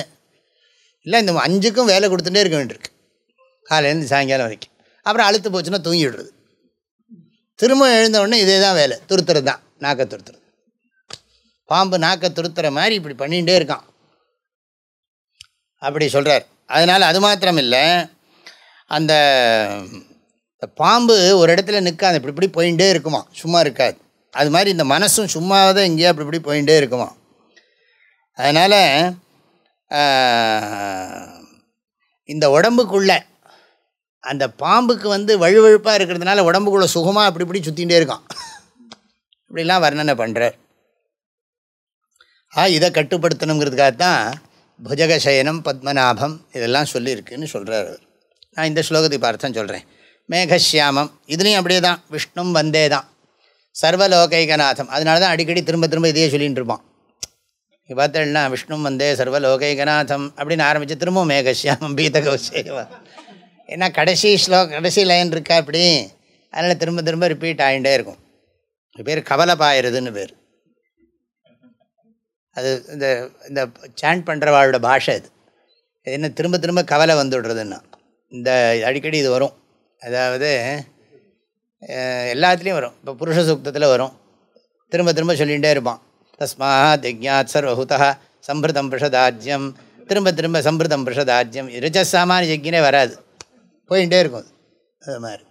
இல்லை இந்த அஞ்சுக்கும் வேலை கொடுத்துட்டே இருக்க வேண்டியிருக்கு. காலையிலேருந்து சாயங்காலம் வரைக்கும். அப்புறம் அழுத்து போச்சுன்னா தூங்கி விடுறது. திரும்ப எழுந்தவுடனே இதே தான் வேலை. துருத்துறது தான். நாக்கை துருத்துறது. பாம்பு நாக்கை துருத்துற மாதிரி இப்படி பண்ணிகிட்டே இருக்கான். அப்படி சொல்கிறார் அதனால் அது மாத்திரம் இல்லை அந்த பாம்பு ஒரு இடத்துல நிற்காது இப்படி இப்படி போயிட்டே இருக்குமா? சும்மா இருக்காது. அது மாதிரி இந்த மனசும் சும்மாவே தான் எங்கேயோ அப்படி இப்படி போயிட்டே இருக்குமா? அதனால் இந்த உடம்புக்குள்ளே அந்த பாம்புக்கு வந்து வழுவழுப்பாக இருக்கிறதுனால உடம்புக்குள்ளே சுகமாக அப்படி இப்படி சுற்றிகிட்டே இருக்கான். இப்படிலாம் வர்ணனை பண்ணுறார் ஆ இதை கட்டுப்படுத்தணுங்கிறதுக்காக தான் புஜகசயனம் பத்மநாபம் இதெல்லாம் சொல்லியிருக்குன்னு சொல்கிறார் அவர். நான் இந்த ஸ்லோகத்தை அர்த்தம் சொல்கிறேன் மேகசியாமம் இதுலேயும் அப்படியே தான் விஷ்ணும் வந்தே தான் சர்வலோகைகநாதம். அதனால தான் அடிக்கடி திரும்ப திரும்ப இதையே சொல்லிகிட்டு இருப்பான். இங்கே பார்த்தேன்னா விஷ்ணு வந்தே சர்வலோகைகநாதம் அப்படின்னு ஆரம்பித்து திரும்பவும் மேகசியாமம் பீதகோசேவா ஏன்னா கடைசி ஸ்லோ கடைசி லைன் இருக்கா அப்படி? அதனால் திரும்ப திரும்ப ரிப்பீட் ஆகிட்டே இருக்கும். பேர் கவலை பாயிருதுன்னு பேர். அது இந்த இந்த சாண்ட் பண்ணுறவாளோட பாஷை இது என்ன திரும்ப திரும்ப கவலை வந்துவிடுறதுன்னா இந்த அடிக்கடி இது வரும். அதாவது எல்லாத்துலேயும் வரும். இப்போ புருஷ சூக்தத்தில் வரும். திரும்ப திரும்ப சொல்லிகிட்டே இருப்பான். தஸ்மாத் யஜ்ஞாத் சர்வஹுதா சம்பிருதம் பிருஷதாஜ்யம் திரும்ப திரும்ப சம்பிருதம் பிருஷதாஜ்யம் ரிஜசாமான யஜ்ஞனே வராது. போயிட்டே இருக்கும். அது மாதிரி.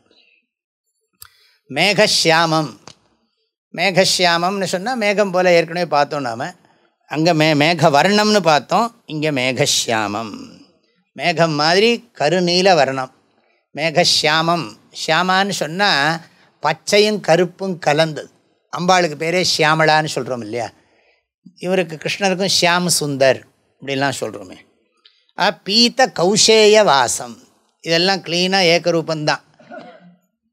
மேகஷியாமம். மேகஷியாமம்னு சொன்னால் மேகம் போல் ஏற்கனவே பார்த்தோம் நாம். அங்கே மே மேக வர்ணம்னு பார்த்தோம். இங்கே மேகஷியாமம். மேகம் மாதிரி கருநீல வர்ணம். மேகஷியாமம். ஷியாமான்னு சொன்னால் பச்சையும் கருப்பும் கலந்தது. அம்பாளுக்கு பேரே ஷியாமளான்னு சொல்கிறோம் இல்லையா? இவருக்கு கிருஷ்ணருக்கும் ஷியாம் சுந்தர் இப்படிலாம் சொல்கிறோமே பீத்த கௌஷேய வாசம். இதெல்லாம் க்ளீனாக ஏக்கரூபந்தான்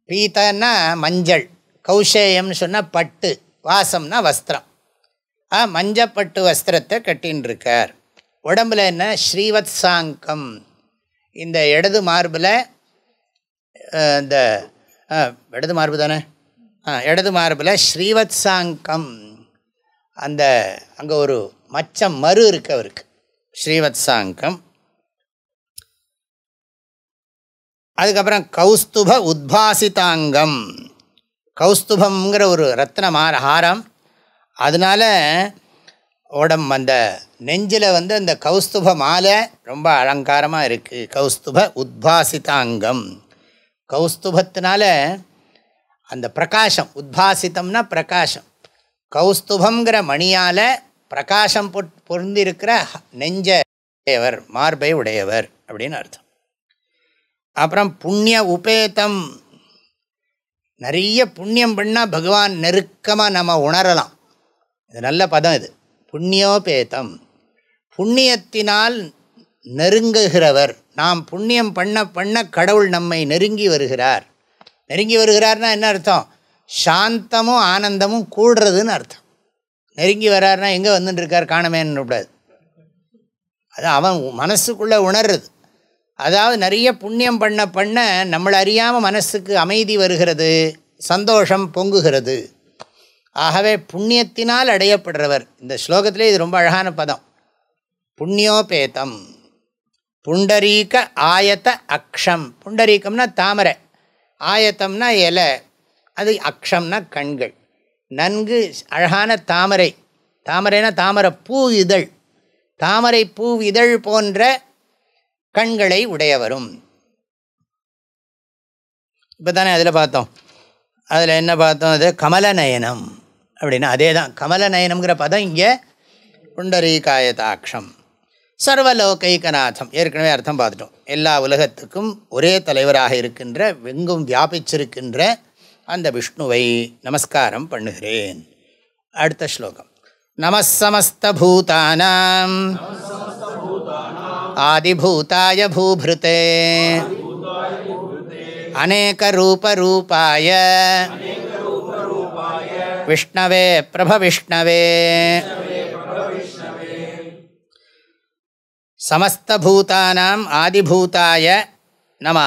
பீத்தன்னா மஞ்சள். கௌஷேயம்னு சொன்னால் பட்டு. வாசம்னா வஸ்திரம். ஆ மஞ்சப்பட்டு வஸ்திரத்தை கட்டின்னு இருக்கார் உடம்புல என்ன? ஸ்ரீவத் சாங்கம் இந்த இடது மார்பில் இந்த இடது மார்பு தானே? இடது மார்பில் ஸ்ரீவத் சாங்கம் அந்த அங்கே ஒரு மச்சம் மறு இருக்கு அவருக்கு. ஸ்ரீவத் சாங்கம் அதுக்கப்புறம் கௌஸ்துப உத்பாசிதாங்கம். கௌஸ்துபங்கிற ஒரு ரத்ன மார ஹாரம். அதனால் உடம் அந்த நெஞ்சில் வந்து அந்த கௌஸ்துப மாலை ரொம்ப அலங்காரமாக இருக்குது கௌஸ்துப உத்பாசிதாங்கம். கௌஸ்துபத்தினால அந்த பிரகாசம் உத்பாசித்தம்னா பிரகாஷம். கௌஸ்துபங்கிற மணியால் பிரகாசம் பொ பொருந்திருக்கிற நெஞ்ச உடையவர் மார்பை உடையவர் அப்படின்னு அர்த்தம். அப்புறம் புண்ணிய உபேதம். நிறைய புண்ணியம் பண்ணால் பகவான் நெருக்கமாக நம்ம உணரலாம். இது நல்ல பதம் இது. புண்ணியோபேதம். புண்ணியத்தினால் நெருங்குகிறவர். நாம் புண்ணியம் பண்ண பண்ண கடவுள் நம்மை நெருங்கி வருகிறார். நெருங்கி வருகிறார்னா என்ன அர்த்தம்? சாந்தமும் ஆனந்தமும் கூடுறதுன்னு அர்த்தம். நெருங்கி வர்றாருனா எங்கே வந்துட்டுருக்கார் காணமேன்னு கூடாது அது அவன் மனசுக்குள்ளே உணர்றது. அதாவது நிறைய புண்ணியம் பண்ண பண்ண நம்மளை அறியாமல் மனசுக்கு அமைதி வருகிறது சந்தோஷம் பொங்குகிறது. ஆகவே புண்ணியத்தினால் அடையப்படுறவர். இந்த ஸ்லோகத்திலே இது ரொம்ப அழகான பதம். புண்ணியோபேதம். புண்டரீக ஆயத்த அக்ஷம். புண்டரீக்கம்னா தாமரை. ஆயத்தம்னா இலை. அது அக்ஷம்னா கண்கள். நன்கு அழகான தாமரை. தாமரைனா தாமரை பூ இதழ். தாமரை பூ இதழ் போன்ற கண்களை உடையவரும். இப்போ தானே அதில் பார்த்தோம். அதில் என்ன பார்த்தோம்? அது கமலநயனம். அப்படின்னா அதே தான் கமலநயனம்ங்கிற பதம் இங்கே புண்டரீகாயதாட்சம் சர்வலோகைகநாதம். ஏற்கனவே அர்த்தம் பார்த்துட்டோம். எல்லா உலகத்துக்கும் ஒரே தலைவராக இருக்கின்ற வெங்கும் வியாபிச்சிருக்கின்ற அந்த விஷ்ணுவை நமஸ்காரம் பண்ணுகிறேன். அடுத்த ஸ்லோகம். நமசமஸ்தூதானாம் ஆதிபூதாய பூபிருத்தே அநேகரூபரூபாய. விஷ்ணவே பிரபவிஷ்ணவே சமஸ்தூதானாம் ஆதிபூதாய நம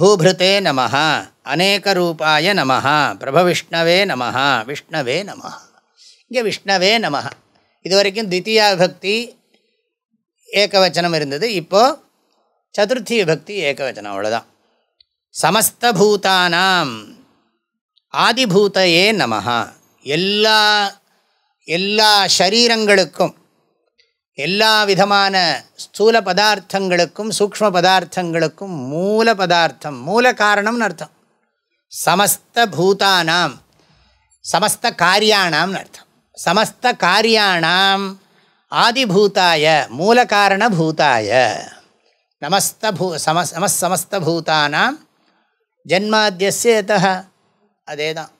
பூபிருத்தே நம அநேகரூபாய நம பிரபவிஷ்ணவே நம விஷ்ணவே நம இங்கே விஷ்ணவே நம இது வரைக்கும் தித்தியா விபக்தி ஏகவச்சனம் இருந்தது. இப்போது சதுர்த்தி விபக்தி ஏகவச்சனம். அவ்வளோதான் சமஸ்தூதானாம் ஆதிபூதையே நமஹா. எல்லா எல்லா ஷரீரங்களுக்கும் எல்லா விதமான ஸ்தூல பதார்த்தங்களுக்கும் சூக்ம பதார்த்தங்களுக்கும் மூல பதார்த்தம் மூல காரணம்னு அர்த்தம். சமஸ்த பூதானாம் சமஸ்த காரியானாம்னு அர்த்தம். சமஸ்த காரியானாம் ஆதிபூதாய மூலகாரணபூதாய நமஸ்த பூ சம நமசமஸ்தபூதானாம் ஜென்மாத்தியஸ்ய அதே தான்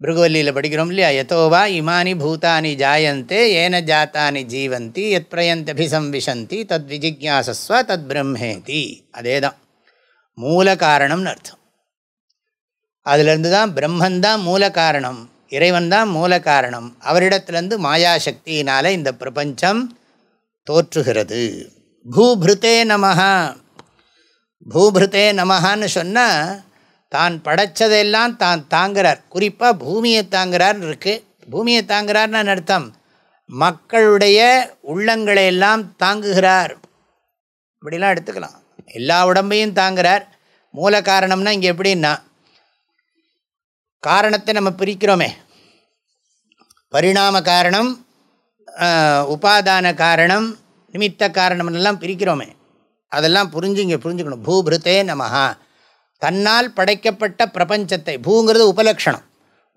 பிருகுவல்லியில் படிக்கிறோம் இல்லையா எதோவா இமானி பூதானி ஜாயந்தே ஏன ஜாத்தானி ஜீவந்தி எத் பிரயந்தபிசம்விசந்தி தத் விஜிக்யாசஸ்வ தத் பிரம்மேதி அதே தான் மூல காரணம்னு அர்த்தம் அதிலிருந்து தான் பிரம்மந்தான் மூல காரணம் இறைவன் தான் மூல காரணம் அவரிடத்துலேருந்து மாயாசக்தியினால் இந்த பிரபஞ்சம் தோற்றுகிறது பூபிருத்தே நமஹா பூபிருத்தே நமஹான்னு சொன்னால் தான் படைச்சதெல்லாம் தான் தாங்கிறார். குறிப்பாக பூமியை தாங்கிறார்னு இருக்குது பூமியை தாங்கிறார்னு அர்த்தம்? மக்களுடைய உள்ளங்களை எல்லாம் தாங்குகிறார். இப்படிலாம் எடுத்துக்கலாம். எல்லா உடம்பையும் தாங்கிறார். மூல காரணம்னா இங்கே எப்படின்னா காரணத்தை நம்ம பிரிக்கிறோமே. பரிணாம காரணம் உபாதான காரணம் நிமித்த காரணம்லாம் பிரிக்கிறோமே. அதெல்லாம் புரிஞ்சு இங்கே புரிஞ்சுக்கணும். பூபிருத்தே நமஹா. தன்னால் படைக்கப்பட்ட பிரபஞ்சத்தை பூங்கிறது உபலக்ஷணம்.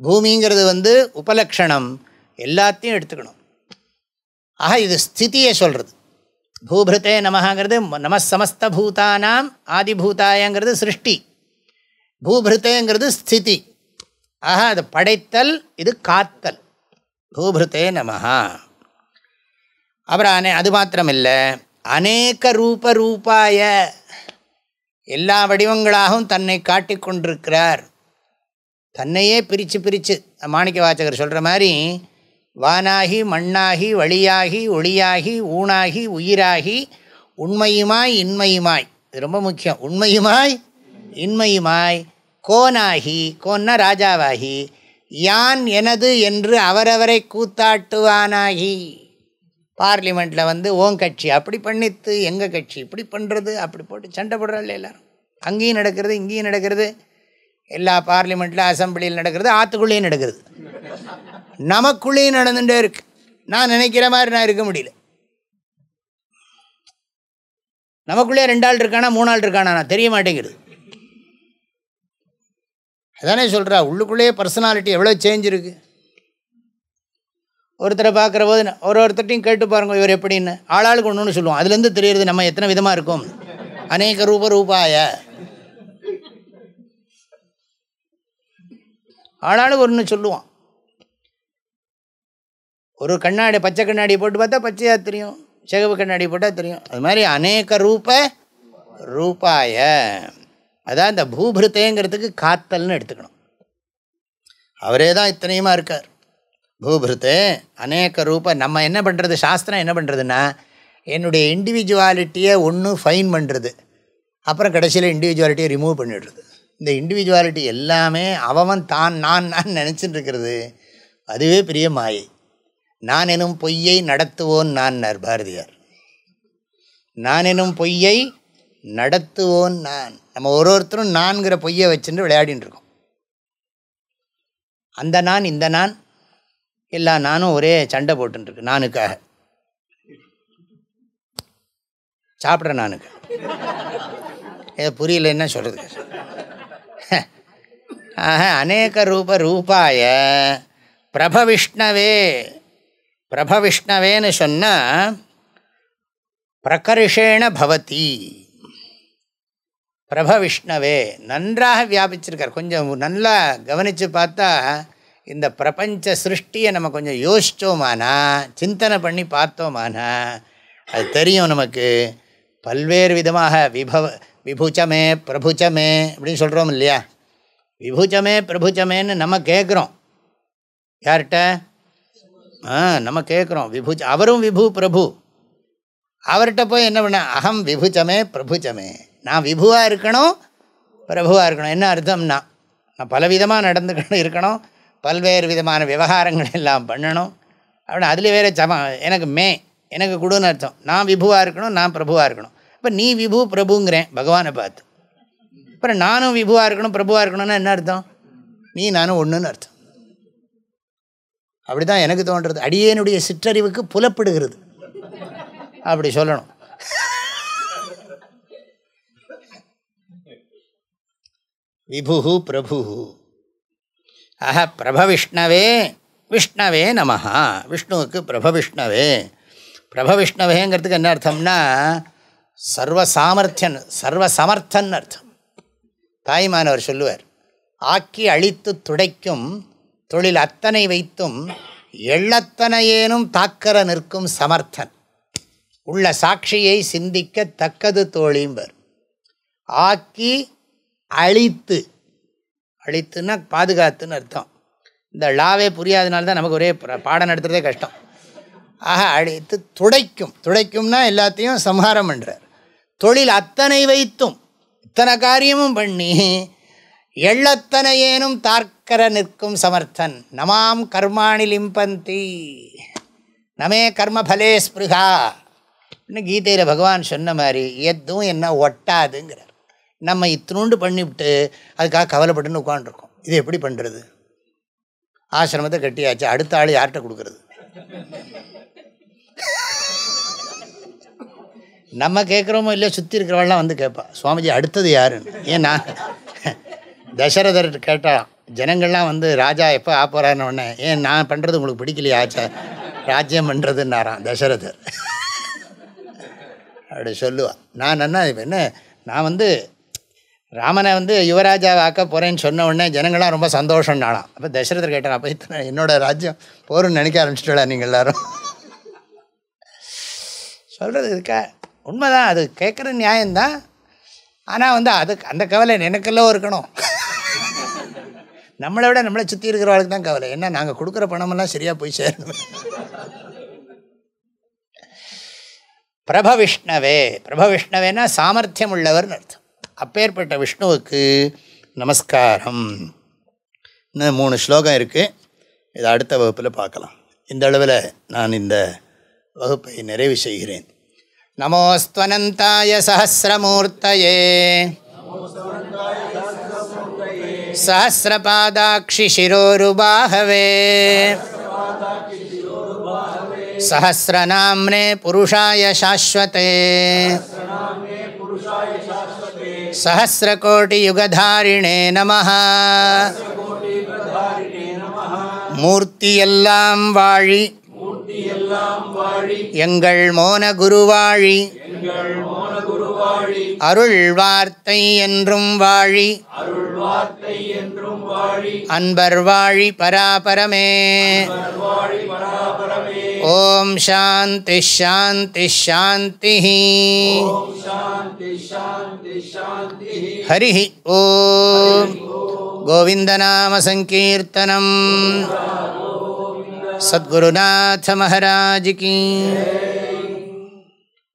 பூமிங்கிறது வந்து உபலக்ஷணம். எல்லாத்தையும் எடுத்துக்கணும். ஆக இது ஸ்திதியை சொல்கிறது பூபிருத்தே நமகாங்கிறது நம சமஸ்தூதானாம் ஆதிபூதாயங்கிறது சிருஷ்டி. பூபிருத்தேங்கிறது ஸ்திதி. ஆக அது படைத்தல் இது காத்தல். பூபிருத்தே நமஹா. அப்புறம் அனே அது மாத்திரமில்லை. அநேக ரூப ரூபாய எல்லா வடிவங்களாகவும் தன்னை காட்டி கொண்டிருக்கிறார். தன்னையே பிரித்து பிரித்து மாணிக்க வாச்சகர் சொல்கிற மாதிரி வானாகி மண்ணாகி வழியாகி ஒளியாகி ஊனாகி உயிராகி உண்மையுமாய் இன்மையுமாய். இது ரொம்ப முக்கியம். உண்மையுமாய் இன்மையுமாய். கோனாகி கோன்னா ராஜாவாகி யான் எனது என்று அவரவரை கூத்தாட்டுவானாகி. பார்லிமெண்ட்டில் வந்து ஓன் கட்சி அப்படி பண்ணித்து எங்கள் கட்சி இப்படி பண்ணுறது அப்படி போட்டு சண்டை போடுறாள் எல்லோரும். அங்கேயும் நடக்கிறது இங்கேயும் நடக்கிறது. எல்லா பார்லிமெண்ட்டில் அசம்பிளியில் நடக்கிறது ஆற்றுக்குள்ளேயும் நடக்கிறது. நமக்குள்ளேயும் நடந்துகிட்டே இருக்கு. நான் நினைக்கிற மாதிரி நான் இருக்க முடியல. நமக்குள்ளே ரெண்டு ஆள் இருக்கானா மூணு ஆள் இருக்கானா நான் தெரிய மாட்டேங்கிறது அதானே சொல்கிறா உள்ளுக்குள்ளேயே பர்சனாலிட்டி எவ்வளோ சேஞ்ச் இருக்குது ஒருத்தரை பார்க்குற போது ஒரு ஒருத்தட்டையும் கேட்டு பாருங்க இவர் எப்படின்னு. ஆளாளுக்கு ஒன்று ஒன்று சொல்லுவோம். அதுலேருந்து தெரியறது நம்ம எத்தனை விதமாக இருக்கும்? அநேக ரூப ரூபாய. ஆளாளுக்கு ஒன்று சொல்லுவோம். ஒரு கண்ணாடி பச்சை கண்ணாடி போட்டு பார்த்தா பச்சையாக தெரியும். சிகப்பு கண்ணாடி போட்டால் தெரியும். அது மாதிரி அநேக ரூப ரூபாய. அதான் இந்த பூபிருத்தேங்கிறதுக்கு காத்தல்னு எடுத்துக்கணும். அவரே தான் இத்தனையுமா இருக்கார். பூபிருத்து அநேக ரூப நம்ம என்ன பண்ணுறது சாஸ்திரம் என்ன பண்ணுறதுன்னா என்னுடைய இண்டிவிஜுவாலிட்டியை ஒன்று ஃபைன் பண்ணுறது அப்புறம் கடைசியில் இண்டிவிஜுவாலிட்டியை ரிமூவ் பண்ணிடுறது. இந்த இண்டிவிஜுவாலிட்டி எல்லாமே அவன் தான் நான் நான் நினச்சிட்டு இருக்கிறது. அதுவே பெரிய மாயை. நான் எனும் பொய்யை நடத்துவோன் நான் பாரதியார். நான் எனும் பொய்யை நடத்துவோன் நான். நம்ம ஒரு ஒருத்தரும் நான்கிற பொய்யை வச்சுட்டு விளையாடின்னு இருக்கோம். அந்த நான் இந்த நான் எல்லா நானும் ஒரே சண்டை போட்டுருக்கு நானுக்காக. சாப்பிட்றேன் நானுக்கு. ஏதோ புரியல என்ன சொல்கிறது ஆக அநேக ரூப ரூபாய பிரபவிஷ்ணவே பிரபவிஷ்ணவேன்னு சொன்னால் பிரகர்ஷேண பவதி. பிரபவிஷ்ணவே நன்றாக வியாபிச்சிருக்கார். கொஞ்சம் நல்லா கவனித்து பார்த்தா இந்த பிரபஞ்ச சிருஷ்டியை நம்ம கொஞ்சம் யோசித்தோமானா சிந்தனை பண்ணி பார்த்தோமானா அது தெரியும் நமக்கு. பல்வேறு விதமாக விபவ விபுச்சமே பிரபுச்சமே அப்படின்னு சொல்கிறோம் இல்லையா? விபுச்சமே பிரபுச்சமேன்னு நம்ம கேட்குறோம். யார்கிட்ட? ஆ நம்ம கேட்குறோம். விபுச்ச அவரும் விபு பிரபு. அவர்கிட்ட போய் என்ன பண்ண அகம் விபுச்சமே பிரபுச்சமே. நான் விபுவாக இருக்கணும் பிரபுவாக இருக்கணும். என்ன அர்த்தம்னா நான் பலவிதமாக நடந்துக்கணும் இருக்கணும். பல்வேறு விதமான விவகாரங்கள் எல்லாம் பண்ணணும். அப்படி அதில் வேறு சம எனக்கு மே எனக்கு கொடுன்னு அர்த்தம். நான் விபுவாக இருக்கணும் நான் பிரபுவாக இருக்கணும். இப்போ நீ விபு பிரபுங்கிறேன் பகவானை பார்த்து. அப்புறம் நானும் விபுவாக இருக்கணும் பிரபுவாக இருக்கணும்னா என்ன அர்த்தம்? நீ நானும் ஒன்றுன்னு அர்த்தம். அப்படி தான் எனக்கு தோன்றது. அடியேனுடைய சிற்றறிவுக்கு புலப்படுகிறது. அப்படி சொல்லணும். விபு பிரபு ஆஹ பிரபவிஷ்ணவே விஷ்ணவே நமஹா. விஷ்ணுவுக்கு பிரபவிஷ்ணவே. பிரபவிஷ்ணவேங்கிறதுக்கு என்ன அர்த்தம்னா சர்வ சாமர்த்தியன் சர்வ சமர்த்தன் அர்த்தம் தாய்மானவர் சொல்லுவார் ஆக்கி அழித்து துடைக்கும் தொழில் அத்தனை வைத்தும் எள்ளத்தனையேனும் தாக்கர நிற்கும் சமர்த்தன். உள்ள சாட்சியை சிந்திக்க தக்கது தோழிம்பர். ஆக்கி அழித்து அழித்துன்னா பாதுகாத்துன்னு அர்த்தம். இந்த லாவே புரியாதனால தான் நமக்கு ஒரே பாடம் நடத்துகிறதே கஷ்டம். ஆக அழித்து துடைக்கும். துடைக்கும்னா எல்லாத்தையும் சம்ஹாரம் பண்ணுறார் தொழில் அத்தனை வைத்தும் இத்தனை காரியமும் பண்ணி எள்ளத்தனையேனும் தார்க்கர நிற்கும் சமர்த்தன். நமாம் கர்மாணி லிம்பந்தி. நமே கர்மபலே ஸ்பிருகா இன்னும் கீதையில் பகவான் சொன்ன மாதிரி எதுவும் என்ன ஒட்டாதுங்கிறார். நம்ம இத்தினோண்டு பண்ணிவிட்டு அதுக்காக கவலைப்பட்டுன்னு உட்காந்துருக்கோம் இது எப்படி பண்ணுறது ஆசிரமத்தை கட்டியாச்சு. அடுத்த ஆள் யார்கிட்ட கொடுக்குறது? நம்ம கேட்குறோமோ இல்லையோ சுற்றி இருக்கிறவெல்லாம் வந்து கேட்பா. சுவாமிஜி அடுத்தது யாருன்னு? ஏன் நான் தசரதர் கேட்டால் ஜனங்கள்லாம் வந்து ராஜா எப்போ ஆ உடனே ஏன் நான் பண்ணுறது உங்களுக்கு பிடிக்கலையா? ஆச்சா ராஜ்யம் பண்ணுறதுன்னாரான் தசரதர். அப்படி சொல்லுவாள் நான் என்ன இப்போ என்ன நான் வந்து ராமனை வந்து யுவராஜாவை ஆக்க போகிறேன்னு சொன்ன உடனே ஜனங்களாம் ரொம்ப சந்தோஷம்னாலாம் அப்போ தசரதர் கேட்டேன் அப்போ இத்தனை என்னோட ராஜ்யம் போருன்னு நினைக்க ஆரம்பிச்சிட்டா நீங்கள் எல்லோரும். சொல்கிறது இருக்கா உண்மைதான் அது கேட்குற நியாயம்தான். ஆனால் வந்து அதுக்கு அந்த கவலை எனக்கெல்லாம் இருக்கணும். நம்மளை விட நம்மளை சுற்றி இருக்கிறவளுக்கு தான் கவலை. என்ன நாங்கள் கொடுக்குற பணமெல்லாம் சரியாக போய் சேரணும் பிரபவிஷ்ணவே பிரபவிஷ்ணவேன்னா சாமர்த்தியம் உள்ளவர்னு அர்த்தம். அப்பேற்பட்ட விஷ்ணுவுக்கு நமஸ்காரம் இன்னும் மூணு ஸ்லோகம் இருக்குது இதை அடுத்த வகுப்பில் பார்க்கலாம் இந்த அளவில் நான் இந்த வகுப்பை நிறைவு செய்கிறேன் நமோஸ்துவனந்தாய சஹசிரமூர்த்தயே सहस्रपादाक्षि शिरोरुबाहवे सहस्रनाम्ने पुरुषाय शाश्वते சகசிரகோடியுகதாரிணே நம மூர்த்தியெல்லாம் வாழி எங்கள் மோன குருவாழி. அருள் வார்த்தை என்றும் வாழி. அன்பர் வாழி பராபரமே. ஓம் சாந்தி ஷாந்தி ஷாந்தி ஹரி ஓம் கோவிந்தநாமசங்கீர்த்தனம் सदगुरुनाथ महाराज की।